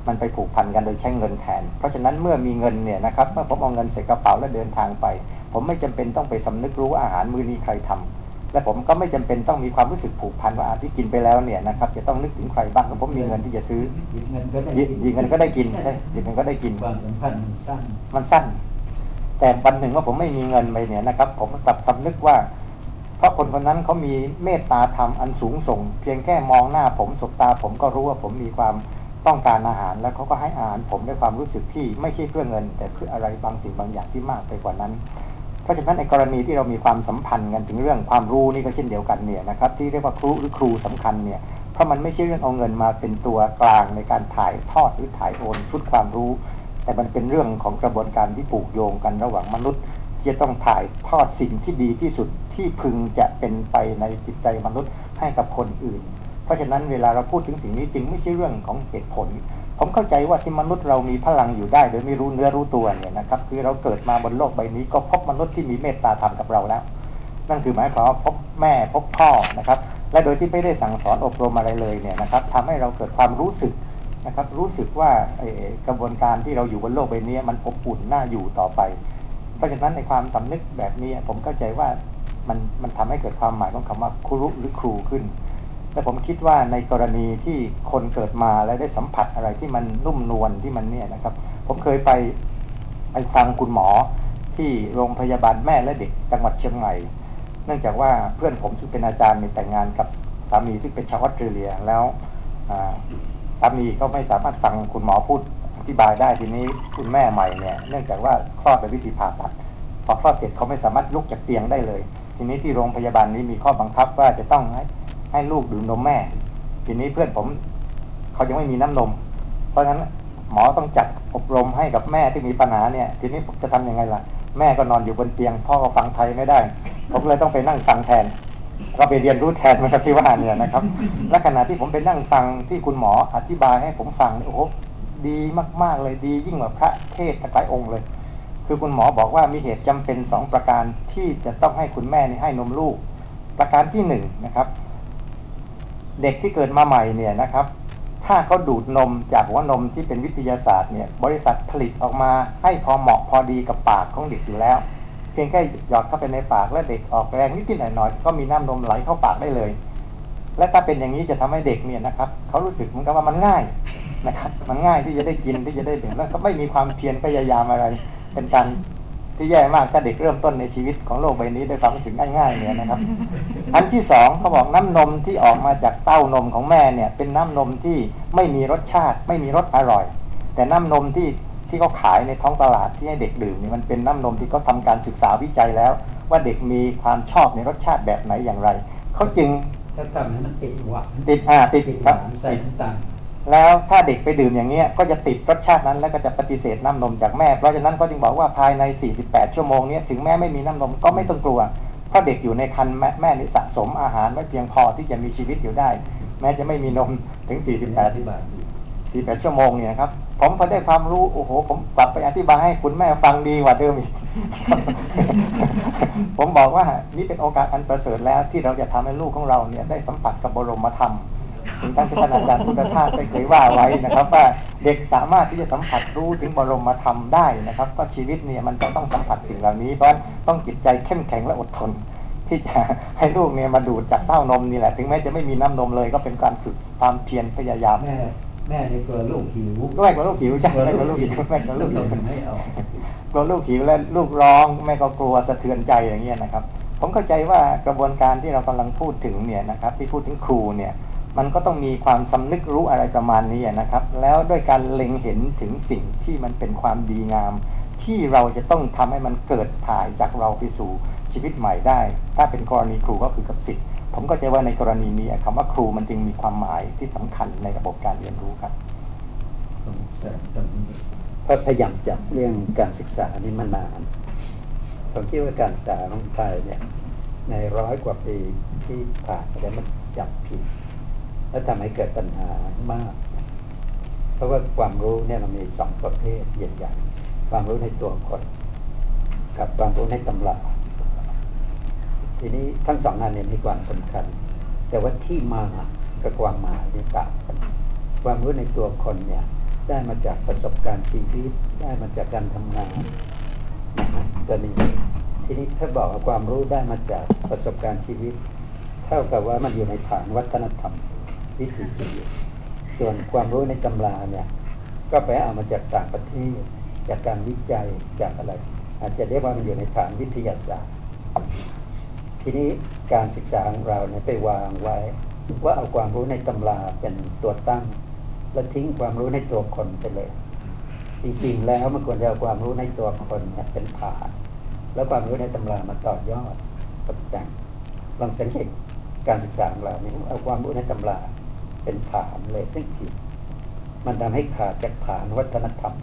S3: มันไปผูกพันกันโดยใช้เงินแทน เพราะฉะนั้นเมื่อมีเงินเนี่ยนะครับเมื่อผมเอาเงินใส่กระเป๋าแล้วเดินทางไป ผมไม่จำเป็นต้องไปสำนึกรู้ว่าอาหารมื้อนี้ใครทำ และผมก็ไม่จำเป็นต้องมีความรู้สึกผูกพันว่าที่กินไปแล้วเนี่ยนะครับจะต้องนึกถึงใครบ้างผมมีเงินที่จะซื้อ
S4: ยิงเงินก็ได้
S3: ยิงเงินก็ได้กินใช่ยิงเงินก็ได้กิน
S4: ความสัมพันธ์มันสั้น
S3: มันสั้น แต่วันหนึ่งว่าผมไม่มีเงินไปเนี่ยนะครับ ผมกลับสำนึกว่า เพราะคนคนนั้นเขามีเมตตาธรรมอันสูงส่ง เพียงแค่มองหน้าผมสบตา ผมก็รู้ว่าผมมีความต้องการอาหาร แล้วเขาก็ให้อาหารผมด้วยความรู้สึกที่ไม่ใช่เพื่อเงิน แต่เพื่ออะไรบางสิ่งบางอย่างที่มากไปกว่านั้น เพราะฉะนั้นในกรณีที่เรามีความสัมพันธ์กันถึงเรื่องความรู้นี่ก็เช่นเดียวกันเนี่ยนะครับที่เรียกว่าครูหรือครูสำคัญเนี่ยเพราะมันไม่ใช่เรื่องเอาเงินมาเป็นตัวกลางในการถ่ายทอดหรือถ่ายโอนชุดความรู้ แต่มันเป็นเรื่องของกระบวนการที่ผูกโยงกันระหว่างมนุษย์ ที่จะต้องถ่ายทอดสิ่งที่ดีที่สุดที่พึงจะเป็นไปในจิตใจมนุษย์ให้กับคนอื่น เพราะฉะนั้นเวลาเราพูดถึงสิ่งนี้จึงไม่ใช่เรื่องของเหตุผล ผมเข้าใจว่าที่มนุษย์เรามีพลังอยู่ได้ โดยไม่รู้เนื้อรู้ตัวเนี่ยนะครับคือเราเกิดมาบนโลกใบนี้ก็พบมนุษย์ที่มีเมตตาธรรมกับเราแล้ว นั่นคือหมายความว่าพบแม่พบพ่อนะครับ และโดยที่ไม่ได้สั่งสอนอบรมอะไรเลยเนี่ยนะครับทำให้เราเกิดความรู้สึกนะครับรู้สึกว่ากระบวนการที่เราอยู่บนโลกใบนี้มันอบอุ่นน่าอยู่ต่อไป เพราะฉะนั้นในความสำนึกแบบนี้ผมเข้าใจว่ามันมันทำให้เกิดความหมายของคำว่าครูหรือครูขึ้น และผมคิดว่าในกรณีที่คนเกิดมาแล้วได้สัมผัสอะไรที่มันนุ่มนวลที่มันเนี่ยนะครับ ผมเคยไปไปฟังคุณหมอที่โรงพยาบาลแม่และเด็กจังหวัดเชียงใหม่ เนื่องจากว่าเพื่อนผมซึ่งเป็นอาจารย์มีแต่งงานกับสามีซึ่งเป็นชาวออสเตรเลียแล้วสามีก็ไม่สามารถฟังคุณหมอพูดอธิบายได้ทีนี้คุณแม่ใหม่เนี่ยเนื่องจากว่าคลอดโดยวิธีผ่าตัดพอคลอดเสร็จเขาไม่สามารถลุกจากเตียงได้เลย ทีนี้ที่โรงพยาบาลนี้มีข้อบังคับว่าจะต้องให้ ให้ลูกดื่มนมแม่ ทีนี้เพื่อนผมเขายังไม่มีน้ำนม เพราะฉะนั้นหมอต้องจัดอบรมให้กับแม่ที่มีปัญหาเนี่ย ทีนี้ผมจะทำยังไงล่ะ แม่ก็นอนอยู่บนเตียง พ่อก็ฟังไทยไม่ได้ ผมเลยต้องไปนั่งฟังแทน ก็ไปเรียนรู้แทนมันกับที่ว่าเนี่ยนะครับ และขณะที่ผมไปนั่งฟังที่คุณหมออธิบายให้ผมฟังเนี่ยโอ้โหดีมากๆเลยดียิ่งกว่าพระเทศหลายองค์เลย คือคุณหมอบอกว่ามีเหตุจำเป็นสองประการที่จะต้องให้คุณแม่นี่ให้นมลูก ประการที่หนึ่งนะครับ เด็กที่เกิดมาใหม่เนี่ยนะครับ ถ้าเขาดูดนมจากหัวนมที่เป็นวิทยาศาสตร์เนี่ยบริษัทผลิตออกมาให้พอเหมาะพอดีกับปากของเด็กอยู่แล้ว เพียงแค่หยอดเข้าไปในปากและเด็กออกแรงนิดๆหน่อยๆก็มีน้ำนมไหลเข้าปากได้เลย และถ้าเป็นอย่างนี้จะทำให้เด็กเนี่ยนะครับเขารู้สึกเหมือนกับว่ามันง่ายนะครับมันง่ายที่จะได้กินที่จะได้ดื่มแล้วก็ไม่มีความเพียรพยายามอะไร เป็นการ ที่แย่มากถ้าเด็กเริ่มต้นในชีวิตของโลกใบนี้ด้วยความรู้สึกง่ายๆเนี่ยนะครับ อันที่สองเขาบอกน้ำนมที่ออกมาจากเต้านมของแม่เนี่ย เป็นน้ำนมที่ไม่มีรสชาติ ไม่มีรสอร่อย แต่น้ำนมที่ที่เขาขายในท้องตลาดที่ให้เด็กดื่มนี่มันเป็นน้ำนมที่เขาทาการศึกษาวิจัยแล้ว ว่าเด็กมีความชอบในรสชาติแบบไหนอย่างไรเขาจึง
S4: ถ้าทำให้มันติดหวาน
S3: ติดอ่าติด
S4: ติดห
S3: ครับ
S4: วานใส่
S3: ติด
S4: น้ำตาล
S3: แล้วถ้าเด็กไปดื่มอย่างเงี้ยก็จะติดรสชาตินั้นแล้วก็จะปฏิเสธน้ำนมจากแม่ เพราะฉะนั้นก็จึงบอกว่าภายใน 48 ชั่วโมงเนี้ยถึงแม่ไม่มีน้ำนมก็ไม่ต้องกลัว เพราะเด็กอยู่ในครรภ์แม่แม่นี่สะสมอาหารไว้เพียงพอที่จะมีชีวิตอยู่ได้ แม้จะไม่มีนมถึง 48
S4: บายดี
S3: 48 ชั่วโมงเนี่ยครับผมพอได้ความรู้โอ้โห ผมกลับไปอธิบายให้คุณแม่ฟังดีกว่าเดิมอีก ผมบอกว่านี่เป็นโอกาสอันประเสริฐแล้วที่เราจะทำให้ลูกของเราเนี่ยได้สัมผัสกับบรมธรรม ถึงท่านที่ท่านอาจารย์พุทธทาสได้เคยว่าไว้นะครับ ว่าเด็กสามารถที่จะสัมผัสรู้ถึงบรมธรรมได้นะครับ ก็ชีวิตเนี่ยมันจะต้องสัมผัสสิ่งเหล่านี้เพราะฉะนั้นต้องจิตใจเข้มแข็งและอดทน ที่จะให้ลูกเนี่ยมาดูดจากเต้านมนี่แหละ ถึงแม้จะไม่มีน้ำนมเลย ก็เป็นการฝึกความเพียรพยายาม
S4: แม่แม่ในกลัวลูกหิว
S3: แม่กลัวลูกหิวใช่แม่กลัวลูกหิวแม่กลัวลูกหิว
S4: ไม่เอา
S3: กลัวลูกหิวและลูกร้องแม่ก็กลัวสะเทือนใจอย่างเงี้ยนะครับ ผมเข้าใจว่ากระบวนการที่เรากำลังพูดถึงเนี่ยนะครับ ที่พูดถึงครูเนี่ย มันก็ต้องมีความสำนึกรู้อะไรประมาณนี้นะครับ แล้วด้วยการเล็งเห็นถึงสิ่งที่มันเป็นความดีงาม ที่เราจะต้องทำให้มันเกิดถ่ายจากเราไปสู่ชีวิตใหม่ได้ ถ้าเป็นกรณีครูก็คือกับสิทธิ์ผมก็จะว่าในกรณีนี้คำว่าครูมันจึงมีความหมายที่สำคัญในระบบการเรียนรู้ครับ
S4: เพราะพยายามจับเรื่องการศึกษานี่มานานผมคิดว่าการศึกษาของไทยเนี่ยในร้อยกว่าปีที่ผ่านมาแล้วมันจับผิด และทำให้เกิดปัญหามาก เพราะว่าความรู้เนี่ยเรามีสองประเภทใหญ่ๆความรู้ในตัวคนกับความรู้ในตำราทีนี้ทั้งสองงานเนี่ยมีความสำคัญ แต่ว่าที่มากับความหมายนี่ต่างกันความรู้ในตัวคนเนี่ยได้มาจากประสบการณ์ชีวิต ได้มาจากการทำงานนะฮะก็นี่ทีนี้ถ้าบอกว่าความรู้ได้มาจากประสบการณ์ชีวิต เท่ากับว่ามันอยู่ในฐานวัฒนธรรม วิถีชีวิตส่วนความรู้ในตำราเนี่ย ก็ไปเอามาจากต่างประเทศจากการวิจัยจากอะไร อาจจะเรียกว่ามันอยู่ในฐานวิทยาศาสตร์ ทีนี้การศึกษาของเราเนี่ยไปวางไว้ ว่าเอาความรู้ในตำราเป็นตัวตั้ง แล้วทิ้งความรู้ในตัวคนไปเลยจริงๆแล้วมันควรจะเอาความรู้ในตัวคนเนี่ยเป็นฐาน แล้วความรู้ในตำรามาต่อยอดตกแต่งลองสังเกตการศึกษาของเราเนี่ยเอาความรู้ในตำรา เป็นฐานเลยซึ่งผิด มันทำให้ขาดจากฐานวัฒนธรรม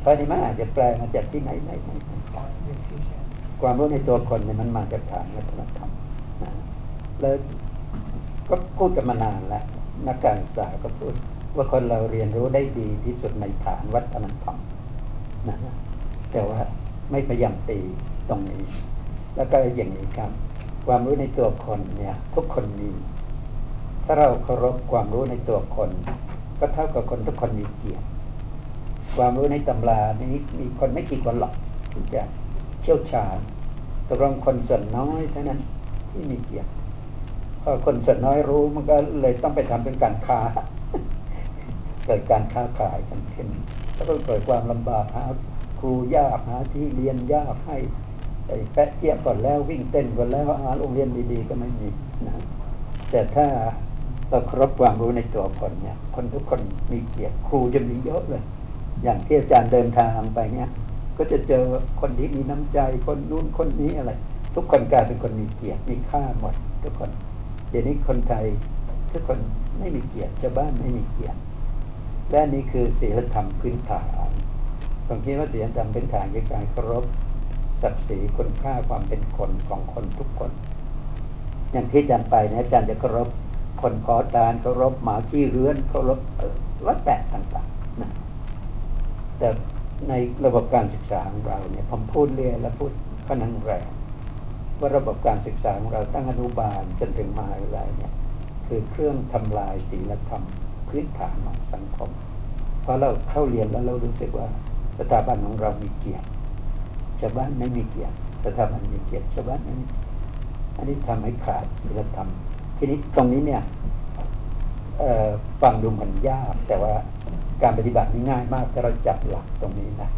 S4: เพราะนี่มันอาจจะแปลมาจากที่ไหนไหนไหนไหนความรู้ในตัวคนเนี่ยมันมาจากฐานวัฒนธรรมนะแล้วก็พูดกันมานานแล้วนักการศึกษาก็พูด ว่าคนเราเรียนรู้ได้ดีที่สุดในฐานวัฒนธรรมนะแต่ว่าไม่พยายามตีตรงนี้ แล้วก็อย่างนี้ครับ ความรู้ในตัวคนเนี่ย ทุกคนมี ถ้าเราเคารพความรู้ในตัวคน ก็เท่ากับคนทุกคนมีเกียรติความรู้ในตำรานี้มีคนไม่กี่คนหรอกที่จะเชี่ยวชาญตกลงคนส่วนน้อยเท่านั้นที่มีเกียรติพอคนส่วนน้อยรู้มันก็เลยต้องไปทำเป็นการค้าเกิดการค้าขายกันขึ้นแล้วก็เกิดความลำบากหาครูยากหาที่เรียนยากให้ไปแปะเจี๊ยบก่อนแล้ววิ่งเต้นก่อนแล้วอาโรงเรียนดีๆก็ไม่มีนะแต่ถ้า เราเคารพความรู้ในตัวคนเนี่ย คนทุกคนมีเกียรติครูจะมีเยอะเลย อย่างที่อาจารย์เดินทางไปเนี่ย ก็จะเจอคนที่มีน้ำใจคนนู้นคนนี้อะไร ทุกคนกลายเป็นคนมีเกียรติมีค่าหมด ทุกคน เดี๋ยวนี้คนไทยทุกคนไม่มีเกียรติชาวบ้านไม่มีเกียรติและนี่คือศีลธรรมพื้นฐานผมคิดว่าศีลธรรมพื้นฐานคือการเคารพศักดิ์ศรีคุณค่าความเป็นคนของคนทุกคน อย่างที่อาจารย์ไปนะอาจารย์จะเคารพ คนขอทานเคารพหมาขี้เรือนเคารพวัดแปดต่างๆนะแต่ในระบบการศึกษาของเราเนี่ยผมพูดเรียนและพูดพนังแรงว่าระบบการศึกษาของเราตั้งอนุบาลจนถึงมหาวิทยาลัยเนี่ยคือเครื่องทำลายศีลธรรมพื้นฐานของสังคม เพราะเราเข้าเรียนแล้วเรารู้สึกว่าสถาบันของเรามีเกียรติชาวบ้านไม่มีเกียรติสถาบันมีเกียรติชาวบ้านไม่มีอันนี้ทำให้ขาดศีลธรรม ทีนี้ตรงนี้เนี่ยฟังดูเหมือนยาก แต่ว่าการปฏิบัตินี่ง่ายมากถ้าเราจับหลักตรงนี้นะ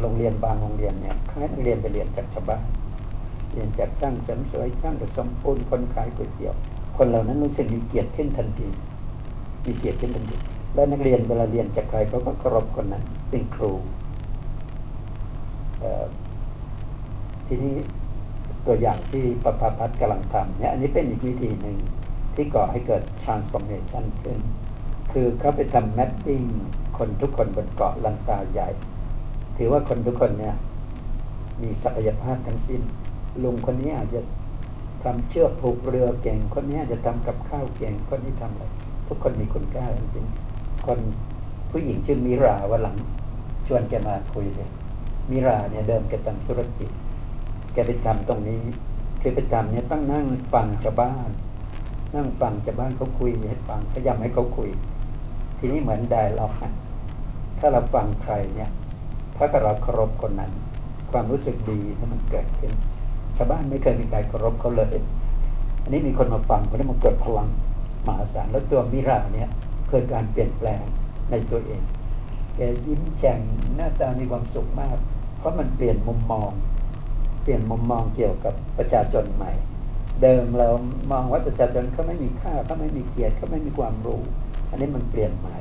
S4: โรงเรียนบางโรงเรียนเนี่ยให้นักเรียนไปเรียนจากชาวบ้านเรียนจากช่างเสริมสวยช่างผสมปูนคนขายก๋วยเตี๋ยว คนเหล่านั้นรู้สึกมีเกียรติขึ้นทันทีมีเกียรติขึ้นทันทีและนักเรียนเวลาเรียนจากใครเขาก็เคารพคนนั้นเป็นครูทีนี้ ตัวอย่างที่ประภาพัฒน์กำลังทำเนี่ยอันนี้เป็นอีกวิธีหนึ่งที่ก่อให้เกิด transformation ขึ้น คือเขาไปทำ mapping คนทุกคนบนเกาะลันตาใหญ่ ถือว่าคนทุกคนเนี่ย มีศักยภาพทั้งสิ้น ลุงคนนี้อาจจะทำเชือกผูกเรือเก่ง คนนี้อาจจะทำกับข้าวเก่ง คนนี้ทำอะไร ทุกคนมีคุณค่าจริงคนผู้หญิงชื่อมิราวันหลังชวนแกมาคุยเลยมิราเนี่ยเดิมแกทำธุรกิจ แกไปทำตรงนี้คือไปทำเนี่ยต้องนั่งฟังชาวบ้าน นั่งฟังชาวบ้านเขาคุยให้ฟังพยายามให้เขาคุย ทีนี้เหมือนได้เราถ้าเราฟังใครเนี่ย ถ้าเราเคารพคนนั้น ความรู้สึกดีถ้ามันเกิดขึ้น ชาวบ้านไม่เคยมีใครเคารพเขาเลยอันนี้มีคนมาฟังคนนี้มันเกิดพลังมหาศาลแล้วตัวมิราเนี่ยเกิดการเปลี่ยนแปลงในตัวเองแกยิ้มแฉ่งหน้าตามีความสุขมาก เพราะมันเปลี่ยนมุมมอง เปลี่ยนมุมมองเกี่ยวกับประชาชนใหม่ เดิมเรามองว่าประชาชนเขาไม่มีค่าเขาไม่มีเกียรติเขาไม่มีความรู้ อันนี้มันเปลี่ยนใหม่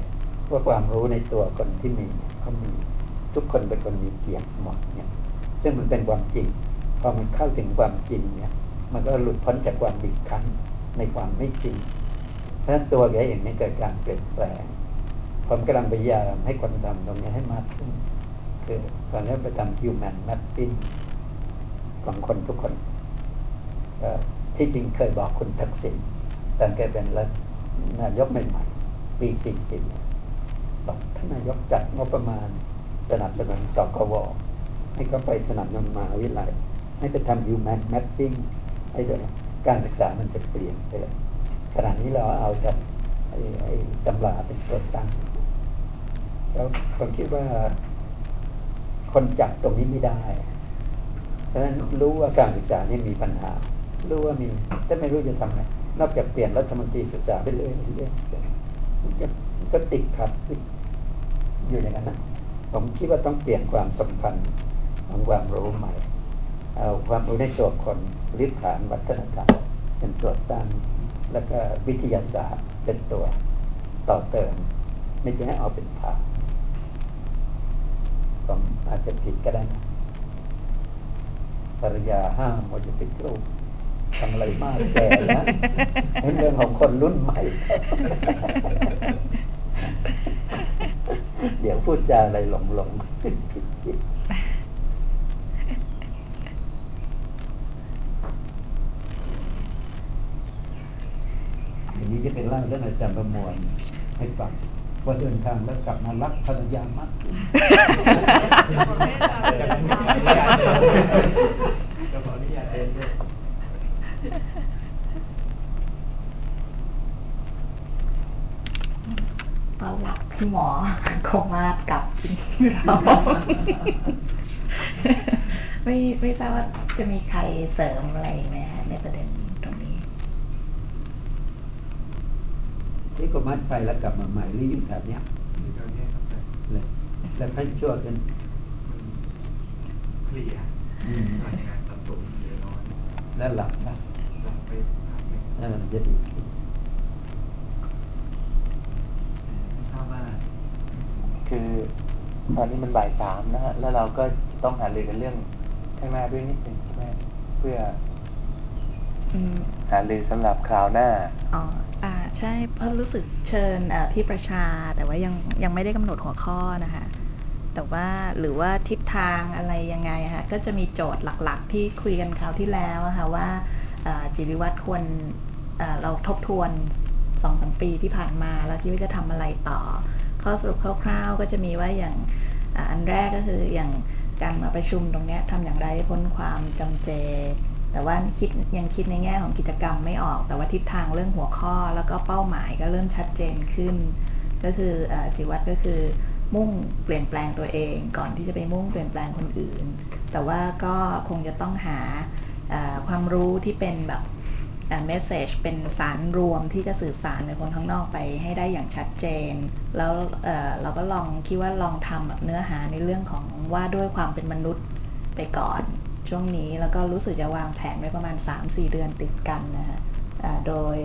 S4: ว่าความรู้ในตัวคนที่มีเขามีทุกคนเป็นคนมีเกียรติหมดเนี่ยซึ่งมันเป็นความจริงพอมันเข้าถึงความจริงเนี่ย มันก็หลุดพ้นจากความบิดคั้นในความไม่จริง เพราะฉะนั้นตัวแกเองนี่เกิดการเปลี่ยนแปลงผมกำลังพยายามให้คนทำตรงนี้ให้มากขึ้นคือตอนนี้ไปทำ human mapping ของคนทุกคนที่จริงเคยบอกคุณทักษิณตอนแกเป็นรัฐนายกใหม่ๆปี40บอกท่านนายกจัดงบประมาณสนับสนุนสกวให้เขาไปสนับสนุนมหาวิทยาลัยให้ไปทำ human mapping ให้ด้วยการศึกษามันจะเปลี่ยนไปเลยขณะนี้เราเอาแต่ไอ้ตำราเป็นตัวตั้งแล้วผมคิดว่า คนจับตรงนี้ไม่ได้ ราะฉะนั้นรู้ว่าการศึกษานี่มีปัญหา รู้ว่ามีแต่ไม่รู้จะทำไงนอกจากเปลี่ยนรัฐมนตรีศึกษาไปเรื่อยๆเรื่อยก็ติดขัดอยู่อย่างนั้นนะผมคิดว่าต้องเปลี่ยนความสำคัญของความรู้ใหม่เอาความรู้ในตัวคนริฐานวัฒนธรรมเป็นตัวตั้งแล้วก็วิทยาศาสตร์เป็นตัวต่อเติม ไม่ใช่ให้เอาเป็นฐาผมอาจจะผิดก็ได้นะ ภรรยาห้ามว่าจะไปลูกทำอะไรมากแก่แล้วเป็นเรื่องของคนรุ่นใหม่ เดี๋ยวพูดจาอะไรหลงหลงผิดผิดผิดอย่างนี้จะเป็นเล่าเรื่องอาจารย์ประมวลให้ฟังว่าเดินทางแล้วกลับมารักภรรยามาก ขึ้น
S5: ตอนหลับพี่หมอโคมาดกับเราไม่ไม่ทราบว่าจะมีใครเสริมอะไรไหมฮะในประเด็นตรงนี้
S4: ที่ก็มัดไปแล้วกลับมาใหม่หรืออยู่แถวเนี้ยเลยแล้วให้ช่วยกัน
S7: เคลียร์ ในั่น
S4: หลับนะ
S7: หลับไปพันึ่งนั่
S4: นมันจะดี
S8: คือตอนนี้มันบ่ายสามนะฮะ แล้วเราก็ต้องหารือกันเรื่องข้างหน้าด้วยนิดหนึ่งใช่ไหมเพื่อหารือสำหรับคราวหน้า
S5: อ๋อ อ่า ใช่ เพราะรู้สึกเชิญพี่ประชา แต่ว่ายังยังไม่ได้กำหนดหัวข้อนะคะ แต่ว่าหรือว่าทิศทางอะไรยังไงคะก็จะมีโจทย์หลักๆ ที่คุยกันคราวที่แล้วอะค่ะว่าจิวิวัฒน์ควรเราทบทวนสองสามปีที่ผ่านมาแล้วคิดว่าจะทำอะไรต่อ ข้อสรุปคร่าวๆ ก็จะมีว่าอย่างอ,อันแรกก็คืออย่างการมาประชุมตรงเนี้ยทำอย่างไรพ้นความจำเจ แต่ว่าคิดยังคิดในแง่ของกิจกรรมไม่ออก แต่ว่าทิศทางเรื่องหัวข้อแล้วก็เป้าหมายก็เริ่มชัดเจนขึ้น ก็คืออจิวัตรก็คือ มุ่งเปลี่ยนแปลงตัวเอง ก่อนที่จะไปมุ่งเปลี่ยนแปลงคนอื่น แต่ว่าก็คงจะต้องหาความรู้ที่เป็นแบบเมสเซจเป็นสารรวมที่จะสื่อสารในคนข้างนอกไปให้ได้อย่างชัดเจน แล้วเเราก็ลองคิดว่าลองทำแบบเนื้อหาในเรื่องของว่าด้วยความเป็นมนุษย์ไปก่อนช่วงนี้แล้วก็รู้สึกจะวางแผนไว้ประมาณ 3-4 เดือนติดกันนะฮะโดย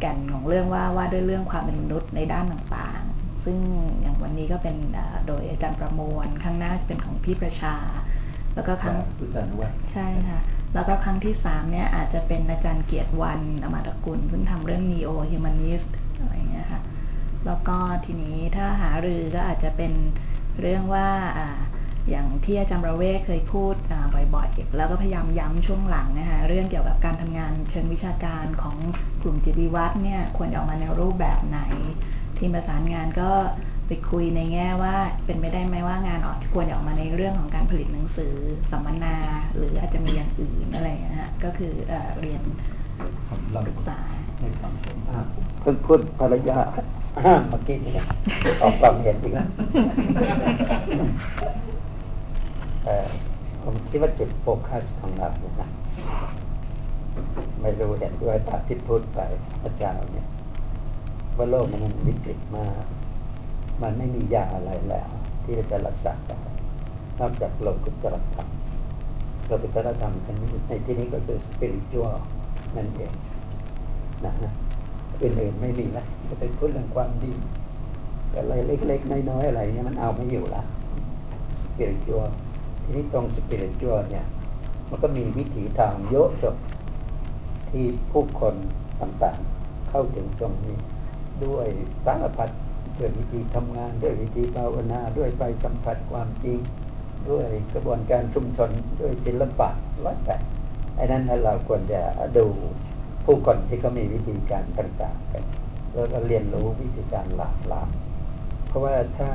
S5: แก่นของเรื่องว่าว่าด้วยเรื่องความเป็นมนุษย์ในด้านต่าง ซึ่งอย่างวันนี้ก็เป็นอ่าโดยอาจารย์ประมวลข้างหน้าเป็นของพี่ประชา แล้วก็ครั้ง
S4: พุทธานุวัตร
S5: ใช่ค่ะแล้วก็ครั้งที่3เนี่ยอาจจะเป็นอาจารย์เกียรติวันอมตะกุลซึ่งทำเรื่อง neo humanist อะไรอย่างเงี้ยค่ะแล้วก็ทีนี้ถ้าหารือก็อาจจะเป็นเรื่องว่าอ่าอย่างที่อาจารย์ประเวศเคยพูดอ่าบ่อยๆ แล้วก็พยายามย้ำช่วงหลังนะคะเรื่องเกี่ยวกับการทำงานเชิงวิชาการของกลุ่มจิตวิวัฒน์เนี่ยควรจะออกมาในรูปแบบไหน ทีมประสานงานก็ไปคุยในแง่ว่าเป็นไปได้ไหมว่างานออกควรจะออกมาในเรื่องของการผลิตหนังสือสัมมนา หรืออาจจะมีอย่างอื่นอะไรอย่างเงี้ยฮะก็คือเอเรียน
S4: เรา
S5: ศึกษา
S4: เพิ่งพูดภรรยาเมื่อกี้นี่ออกความเห็นอีกแล้วผมคิดว่าจุดโฟกัสของเราเนี่ยนะไม่รู้เห็นด้วยตามที่พูดไปอาจารย์เนี่ย ว่าโลกมันวิกฤตมาก มันไม่มียาอะไรแล้ว ที่จะรักษาได้นอกจากโลกุตตรธรรมโลกุตตรธรรมนนี้ในที่นี้ก็คือสปิริต u a l นั่นเองนะฮะอื่นๆไม่มีแล้วจะไปพูดเรื่องความดีอะไรเล็กๆน้อยๆอะไรเนี่ยมันเอาไม่อยู่ละสปิริต u a l ทีนี้ตรงสปิริต u a l เนี่ย มันก็มีวิถีทางเยอะจบที่ผู้คนต่างๆ เข้าถึงตรงนี้ ด้วยสารพัดด้วยวิธีทำงาน ด้วยวิธีภาวนา ด้วยไปสัมผัสความจริง ด้วยกระบวนการชุมชนด้วยศิลปะร้อยแต่ไอ้นั้นเราควรจะดูผู้คนที่เขามีวิธีการต่างๆกันแล้วก็เรียนรู้วิธีการหลากหลายเพราะว่าถ้า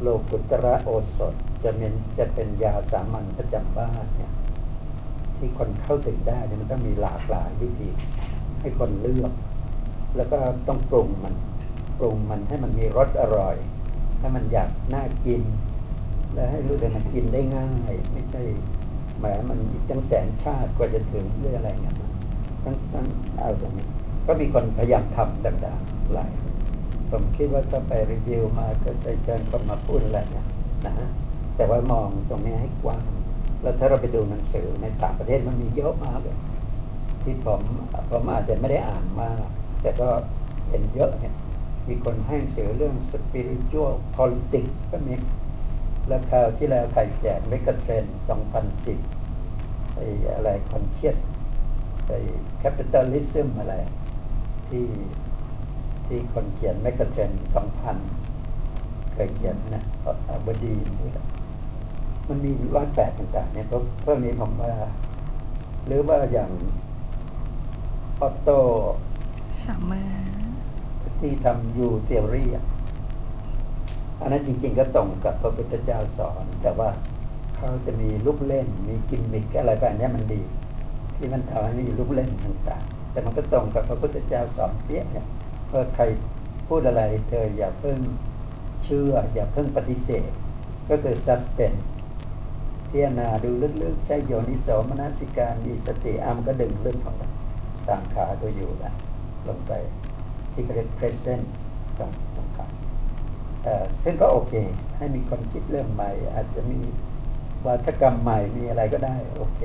S4: โลกุตระโอสถจะเป็นจะเป็นยาสามัญประจำบ้านเนี่ยที่คนเข้าถึงได้เนี่ยมันต้องมีหลากหลายวิธีให้คนเลือก แล้วก็ต้องปรุงมันปรุงมันให้มันมีรสอร่อย ให้มันอยากน่ากิน และให้รู้สึกมันกินได้ง่ายไม่ใช่แหมมันอีกตั้งแสนชาติกว่าจะถึงเรื่องอะไรเงี้ยต้องต้งเอาตรงนี้ ก็มีคนพยายามทำต่างๆหลายผมคิดว่าถ้าไปรีวิวมาก็จะเชิญคนมาพูดอะไรเนี่ยนะฮะแต่ว่ามองตรงนี้ให้กว้าง แล้วถ้าเราไปดูหนังสือในต่างประเทศมันมีเยอะมากเลยที่ผมผมอาจจะไม่ได้อ่านมาก แต่ก็เห็นเยอะเนี่ยมีคนให้หนังสือเรื่อง spiritual politics ก็มีแล้วคราวที่แล้วใครแจกเมกะเทรน2010ไอ้อะไร conscious ไอ้ capitalism อะไร ที่ที่คนเขียนเมกะเทรน2000 เคยเขียนนะอบดีนี่แหละมันมีร้อยแปดต่างๆเนี่ยเพราะเพิ่มนี้ผมว่า หรือว่าอย่างออโต
S5: สามา
S4: ที่ทำยูเทอรี่อันนั้นจริง ๆ ก็ตรงกับพระพุทธเจ้าสอน แต่ว่าเขาจะมีลูกเล่น มีกิมมิคอะไรแบบนี้มันดี ที่มันทำให้มีลูกเล่นต่างๆ แต่มันก็ตรงกับพระพุทธเจ้าสอนเปี้ยเนี่ยเพื่อใครพูดอะไรเธออย่าเพิ่งเชื่อ อย่าเพิ่งปฏิเสธ ก็คือ suspense พิจารณาดูลึกๆ ใช้โยนิโสมนสิการมีสติอามก็ดึงเรื่องของต่ามขาตัวอยู่นะ ลงไป ที่เรียก present ตรงตรงกลางเอ่อซึ่งก็โอเค ให้มีคนคิดเรื่องใหม่ อาจจะมีวัฒกรรมใหม่มีอะไรก็ได้โอเค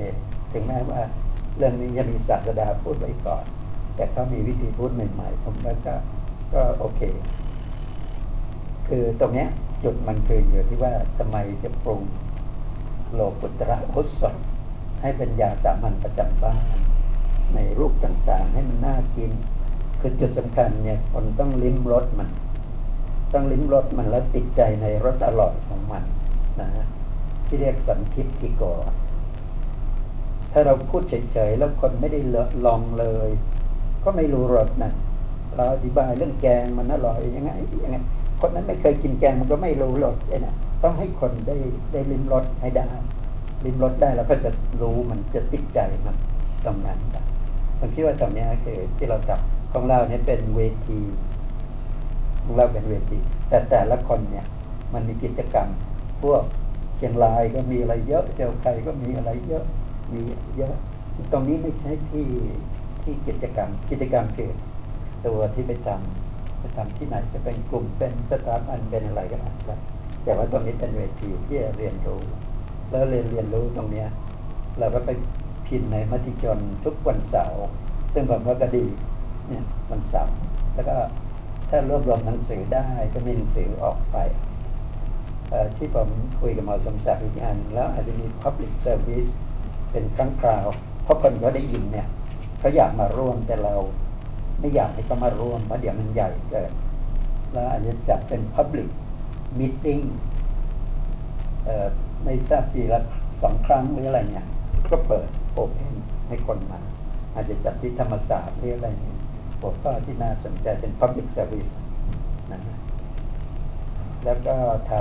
S4: ถึงแม้ว่าเรื่องนี้จะมีศาสดาพูดไว้ก่อน แต่เขามีวิธีพูดใหม่ๆ ผมว่าก็ก็โอเค คือตรงเนี้ยจุดมันคืออยู่ที่ว่าทำไมจะปรุงโลกุตระพุทธให้เป็นยาสามัญประจำบ้านในรูปต่างๆให้มันน่ากิน คือจุดสำคัญเนี่ยคนต้องลิ้มรสมัน ต้องลิ้มรสมันแล้วติดใจในรสอร่อยของมันนะฮะที่เรียกสันทิฏฐิโก ถ้าเราพูดเฉยๆแล้วคนไม่ได้ลองเลย ก็ไม่รู้รสนะเราอธิบายเรื่องแกงมันอร่อยยังไงยังไงคนนั้นไม่เคยกินแกงมันก็ไม่รู้รสไอ้นะต้องให้คนได้ได้ลิ้มรสให้ได้ลิ้มรสได้แล้วก็จะรู้มันจะติดใจมันตรงนั้นผมคิดว่าตรงเนี้ยคือที่เราจับ ของเราเนี่ยเป็นเวทีของเราเป็นเวที แต่แต่ละคนเนี่ย มันมีกิจกรรม พวกเชียงรายก็มีอะไรเยอะเจ้าไก่ก็มีอะไรเยอะมีเยอะตรงนี้ไม่ใช่ที่ที่กิจกรรม กิจกรรมคือตัวที่ไปทำไปทำที่ไหนจะเป็นกลุ่มเป็นสถาบันเป็นอะไรก็ได้ครับแต่ว่าตรงนี้เป็นเวทีที่เรียนรู้ แล้วเรียนเรียนรู้ตรงเนี้ยเราก็ไปพิมพ์ในมติชนทุกวันเสาร์ซึ่งผมว่าก็ดี เนี่ยวันเสาร์แล้วก็ถ้ารวบรวมหนังสือได้ก็มีหนังสือออกไปที่ผมคุยกับหมอสมศักดิ์อีกอันแล้วอาจจะมี Public Service เป็นครั้งคราว เพราะคนเขาได้ยินเนี่ยเขาอยากมาร่วมแต่เราไม่อยากให้เขามาร่วมเพราะเดี๋ยวมันใหญ่เกินแล้วอาจจะจัดเป็น Public Meeting ไม่ทราบปีละสองครั้งหรืออะไรเนี่ย ก็เปิดโอเพนให้คนมา อาจจะจัดที่ธรรมศาสตร์หรืออะไรเนี่ย หัวข้อที่น่าสนใจเป็น Public Service นะฮะแล้วก็ท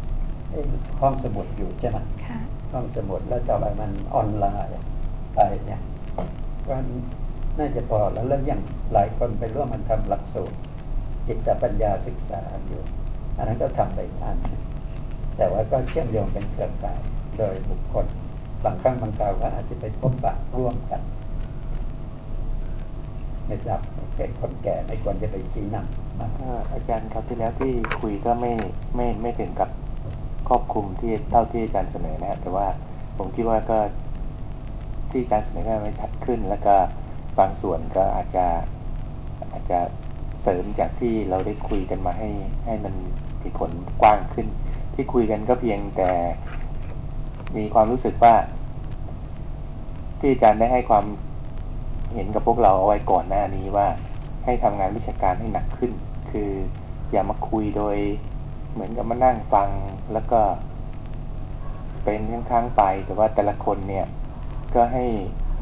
S4: ำเอ้ห้องสมุดอยู่ใช่ไหม
S5: ค่ะ
S4: ห้องสมุดแล้วต่อไปมันออนไลน์ไปเนี่ยก็น่าจะพอแล้วแล้วยังหลายคนไปร่วมมันทำหลักสูตร จิตปัญญาศึกษาอยู่ อันนั้นก็ทำไปอีกอันหนึ่งแต่ว่าก็เชื่อมโยงเป็นเครือข่ายโดยบุคคลบางครั้งบางคราวก็อาจจะไปพบปะร่วมกันไม่ทราบ เป็นคนแก่ไม่ควรจะไปชี้นำนะ
S8: ก็อาจารย์ครับที่แล้วที่คุยก็ไม่ไม่ไม่ถึงกับครอบคลุมที่เท่าที่อาจารย์เสนอนะฮะแต่ว่าผมคิดว่าก็ที่อาจารย์เสนอก็ไม่ชัดขึ้น แล้วก็บางส่วนก็อาจจะอาจจะเสริมจากที่เราได้คุยกันมาให้ให้มันมีผลกว้างขึ้น ที่คุยกันก็เพียงแต่มีความรู้สึกว่า ที่อาจารย์ได้ให้ความ เห็นกับพวกเราเอาไว้ก่อนหน้านี้ว่า ให้ทำงานวิชาการให้หนักขึ้น คืออย่ามาคุยโดย เหมือนกับมานั่งฟังแล้วก็ เป็นข้างๆไปแต่ว่าแต่ละคนเนี่ย ก็ให้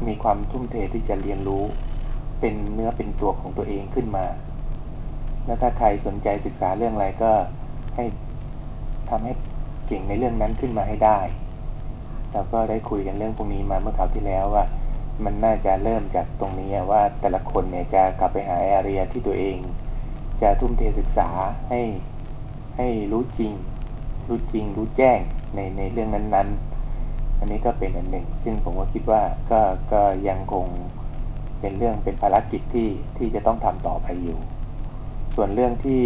S8: มีความทุ่มเทที่จะเรียนรู้ เป็นเนื้อเป็นตัวของตัวเองขึ้นมาแล้วถ้าใครสนใจศึกษาเรื่องอะไรก็ให้ทำให้เก่งในเรื่องนั้นขึ้นมาให้ได้ เราก็ได้คุยกันเรื่องพวกนี้มาเมื่อคราวที่แล้วว่า มันน่าจะเริ่มจากตรงนี้ว่าแต่ละคนเนี่ยจะกลับไปหาแอเรียที่ตัวเอง จะทุ่มเทศึกษาให้ให้รู้จริง รู้จริง รู้แจ้งในในเรื่องนั้นๆ อันนี้ก็เป็นอันหนึ่ง ซึ่งผมก็คิดว่าก็ก็ยังคงเป็นเรื่องเป็นภารกิจที่ที่จะต้องทำต่อไปอยู่ ส่วนเรื่องที่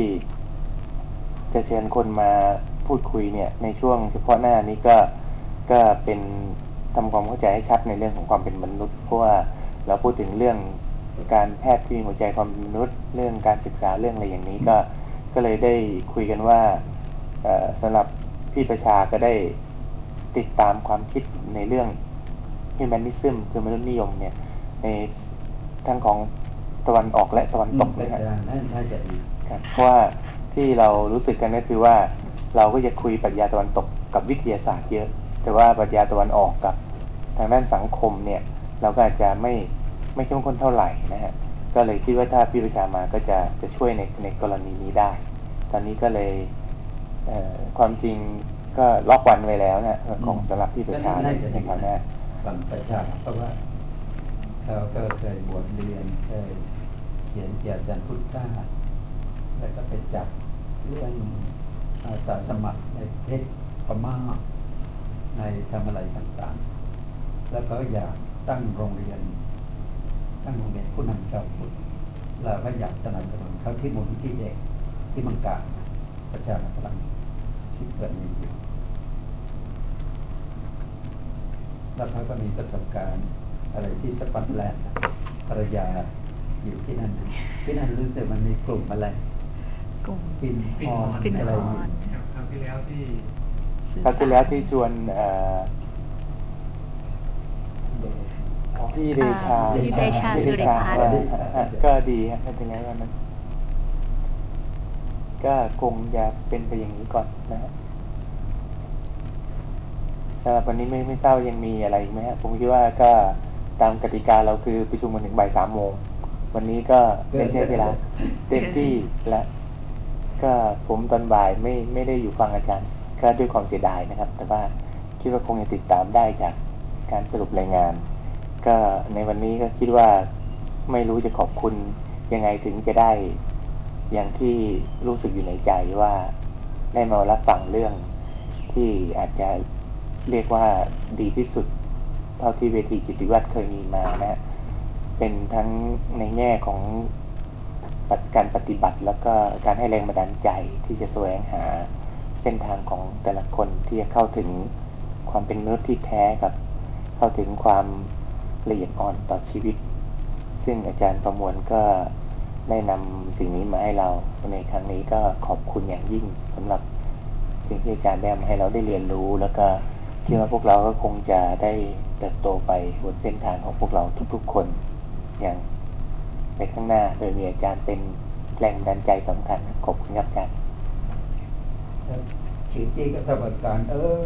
S8: จะเชิญคนมาพูดคุยเนี่ยในช่วงเฉพาะหน้านี้ก็ก็เป็น ทำความเข้าใจให้ชัดในเรื่องของความเป็นมนุษย์ เพราะว่าเราพูดถึงเรื่องการแพทย์ที่มีหัวใจความเป็นมนุษย์ เรื่องการศึกษาเรื่องอะไรอย่างนี้ก็ก็เลยได้คุยกันว่าเอ่อสำหรับพี่ประชาก็ได้ติดตามความคิดในเรื่อง humanism คือมนุษยนิยมเนี่ยในทั้งของตะวันออกและตะวันตกเลยครับ
S4: น่าจะดี
S8: ครับเพราะว่าที่เรารู้สึกกันก็คือว่าเราก็จะคุยปรัชญาตะวันตกกับวิทยาศาสตร์เยอะ แต่ว่าปรัชญาตะวันออกกับ ทางด้านสังคมเนี่ยเราก็อาจจะไม่ไม่เข้มข้นเท่าไหร่นะฮะก็เลยคิดว่าถ้าพี่ประชามาก็จะจะช่วยในในกรณีนี้ได้ ตอนนี้ก็เลยเอ่อความจริงก็ล็อกวันไว้แล้วนะของสำหรับพี่ประชาในในคราวหน้า
S4: ฝั่งประชาเพราะว่าเขาก็เคยบวชเรียนเคยเขียนเกี่ยวกับอาจารย์พุทธาแล้วก็ไปจับเรื่องอาสาสมัครในประเทศพม่าในทำอะไรต่างๆ แล้วก็อยากตั้งโรงเรียน ตั้งโรงเรียนผู้นำชาวพุทธเราก็อยากสนับสนุนเขาที่มูลที่เด็กที่มังกาประชาชนกำลังคิดแบบนี้อยู่แล้วเขาก็มีประสบการณ์อะไรที่สกอตแลนด์ภรรยาอยู่ที่นั่นนะที่นั่นรู้สึกมันมีกลุ่มอะไร
S5: กลุ่ม
S4: ปิน
S7: ปิ่
S4: อนอน
S5: ปิ่น
S4: อะไร
S5: ออน
S7: ครับคราวที่แล้วที่
S5: สื่อ
S8: คราวที่แล้วที่ชวนเอ่อ พี่เดชา
S5: พี่เดชา
S8: พี่
S5: สุ
S8: เด
S5: ริ
S8: ชา
S5: พัฒ
S8: ว่า
S5: น์
S8: อะก็ดีฮะเป็นยังไงวันนั้น ก็คงจะเป็นไปอย่างนี้ก่อนนะฮะสำหรับวันนี้ไม่ไม่ทราบว่ายังมีอะไรอีกไหมฮะผมคิดว่าก็ตามกติกาเราคือประชุมกันถึงบ่ายสามโมง วันนี้ก็ได้ใช้เวลาเต็มที่และก็ผมตอนบ่ายไม่ไม่ได้อยู่ฟังอาจารย์ก็ด้วยความเสียดายนะครับ แต่ว่าคิดว่าคงจะติดตามได้จากการสรุปรายงาน ก็ในวันนี้ก็คิดว่าไม่รู้จะขอบคุณยังไงถึงจะได้ อย่างที่รู้สึกอยู่ในใจว่าได้มารับฟังเรื่องที่อาจจะเรียกว่าดีที่สุด เท่าที่เวทีจิตวิวัฒน์เคยมีมานะเป็นทั้งในแง่ของการปฏิบัติแล้วก็การให้แรงบันดาลใจที่จะแสวงหาเส้นทางของแต่ละคนที่จะเข้าถึงความเป็นมนุษย์ที่แท้กับ เข้าถึงความ ละเอียดอ่อนต่อชีวิต ซึ่งอาจารย์ประมวลก็ได้นำสิ่งนี้มาให้เราในครั้งนี้ก็ขอบคุณอย่างยิ่งสำหรับสิ่งที่อาจารย์ได้มาให้เราได้เรียนรู้ แล้วก็คิดว่าพวกเราก็คงจะได้เติบโตไปบนเส้นทางของพวกเราทุกๆคนอย่างในข้างหน้าโดยมีอาจารย์เป็นแรงบันใจสำคัญขอบคุณครับอาจารย์
S4: ชื่อจี้ก็ทำการเออ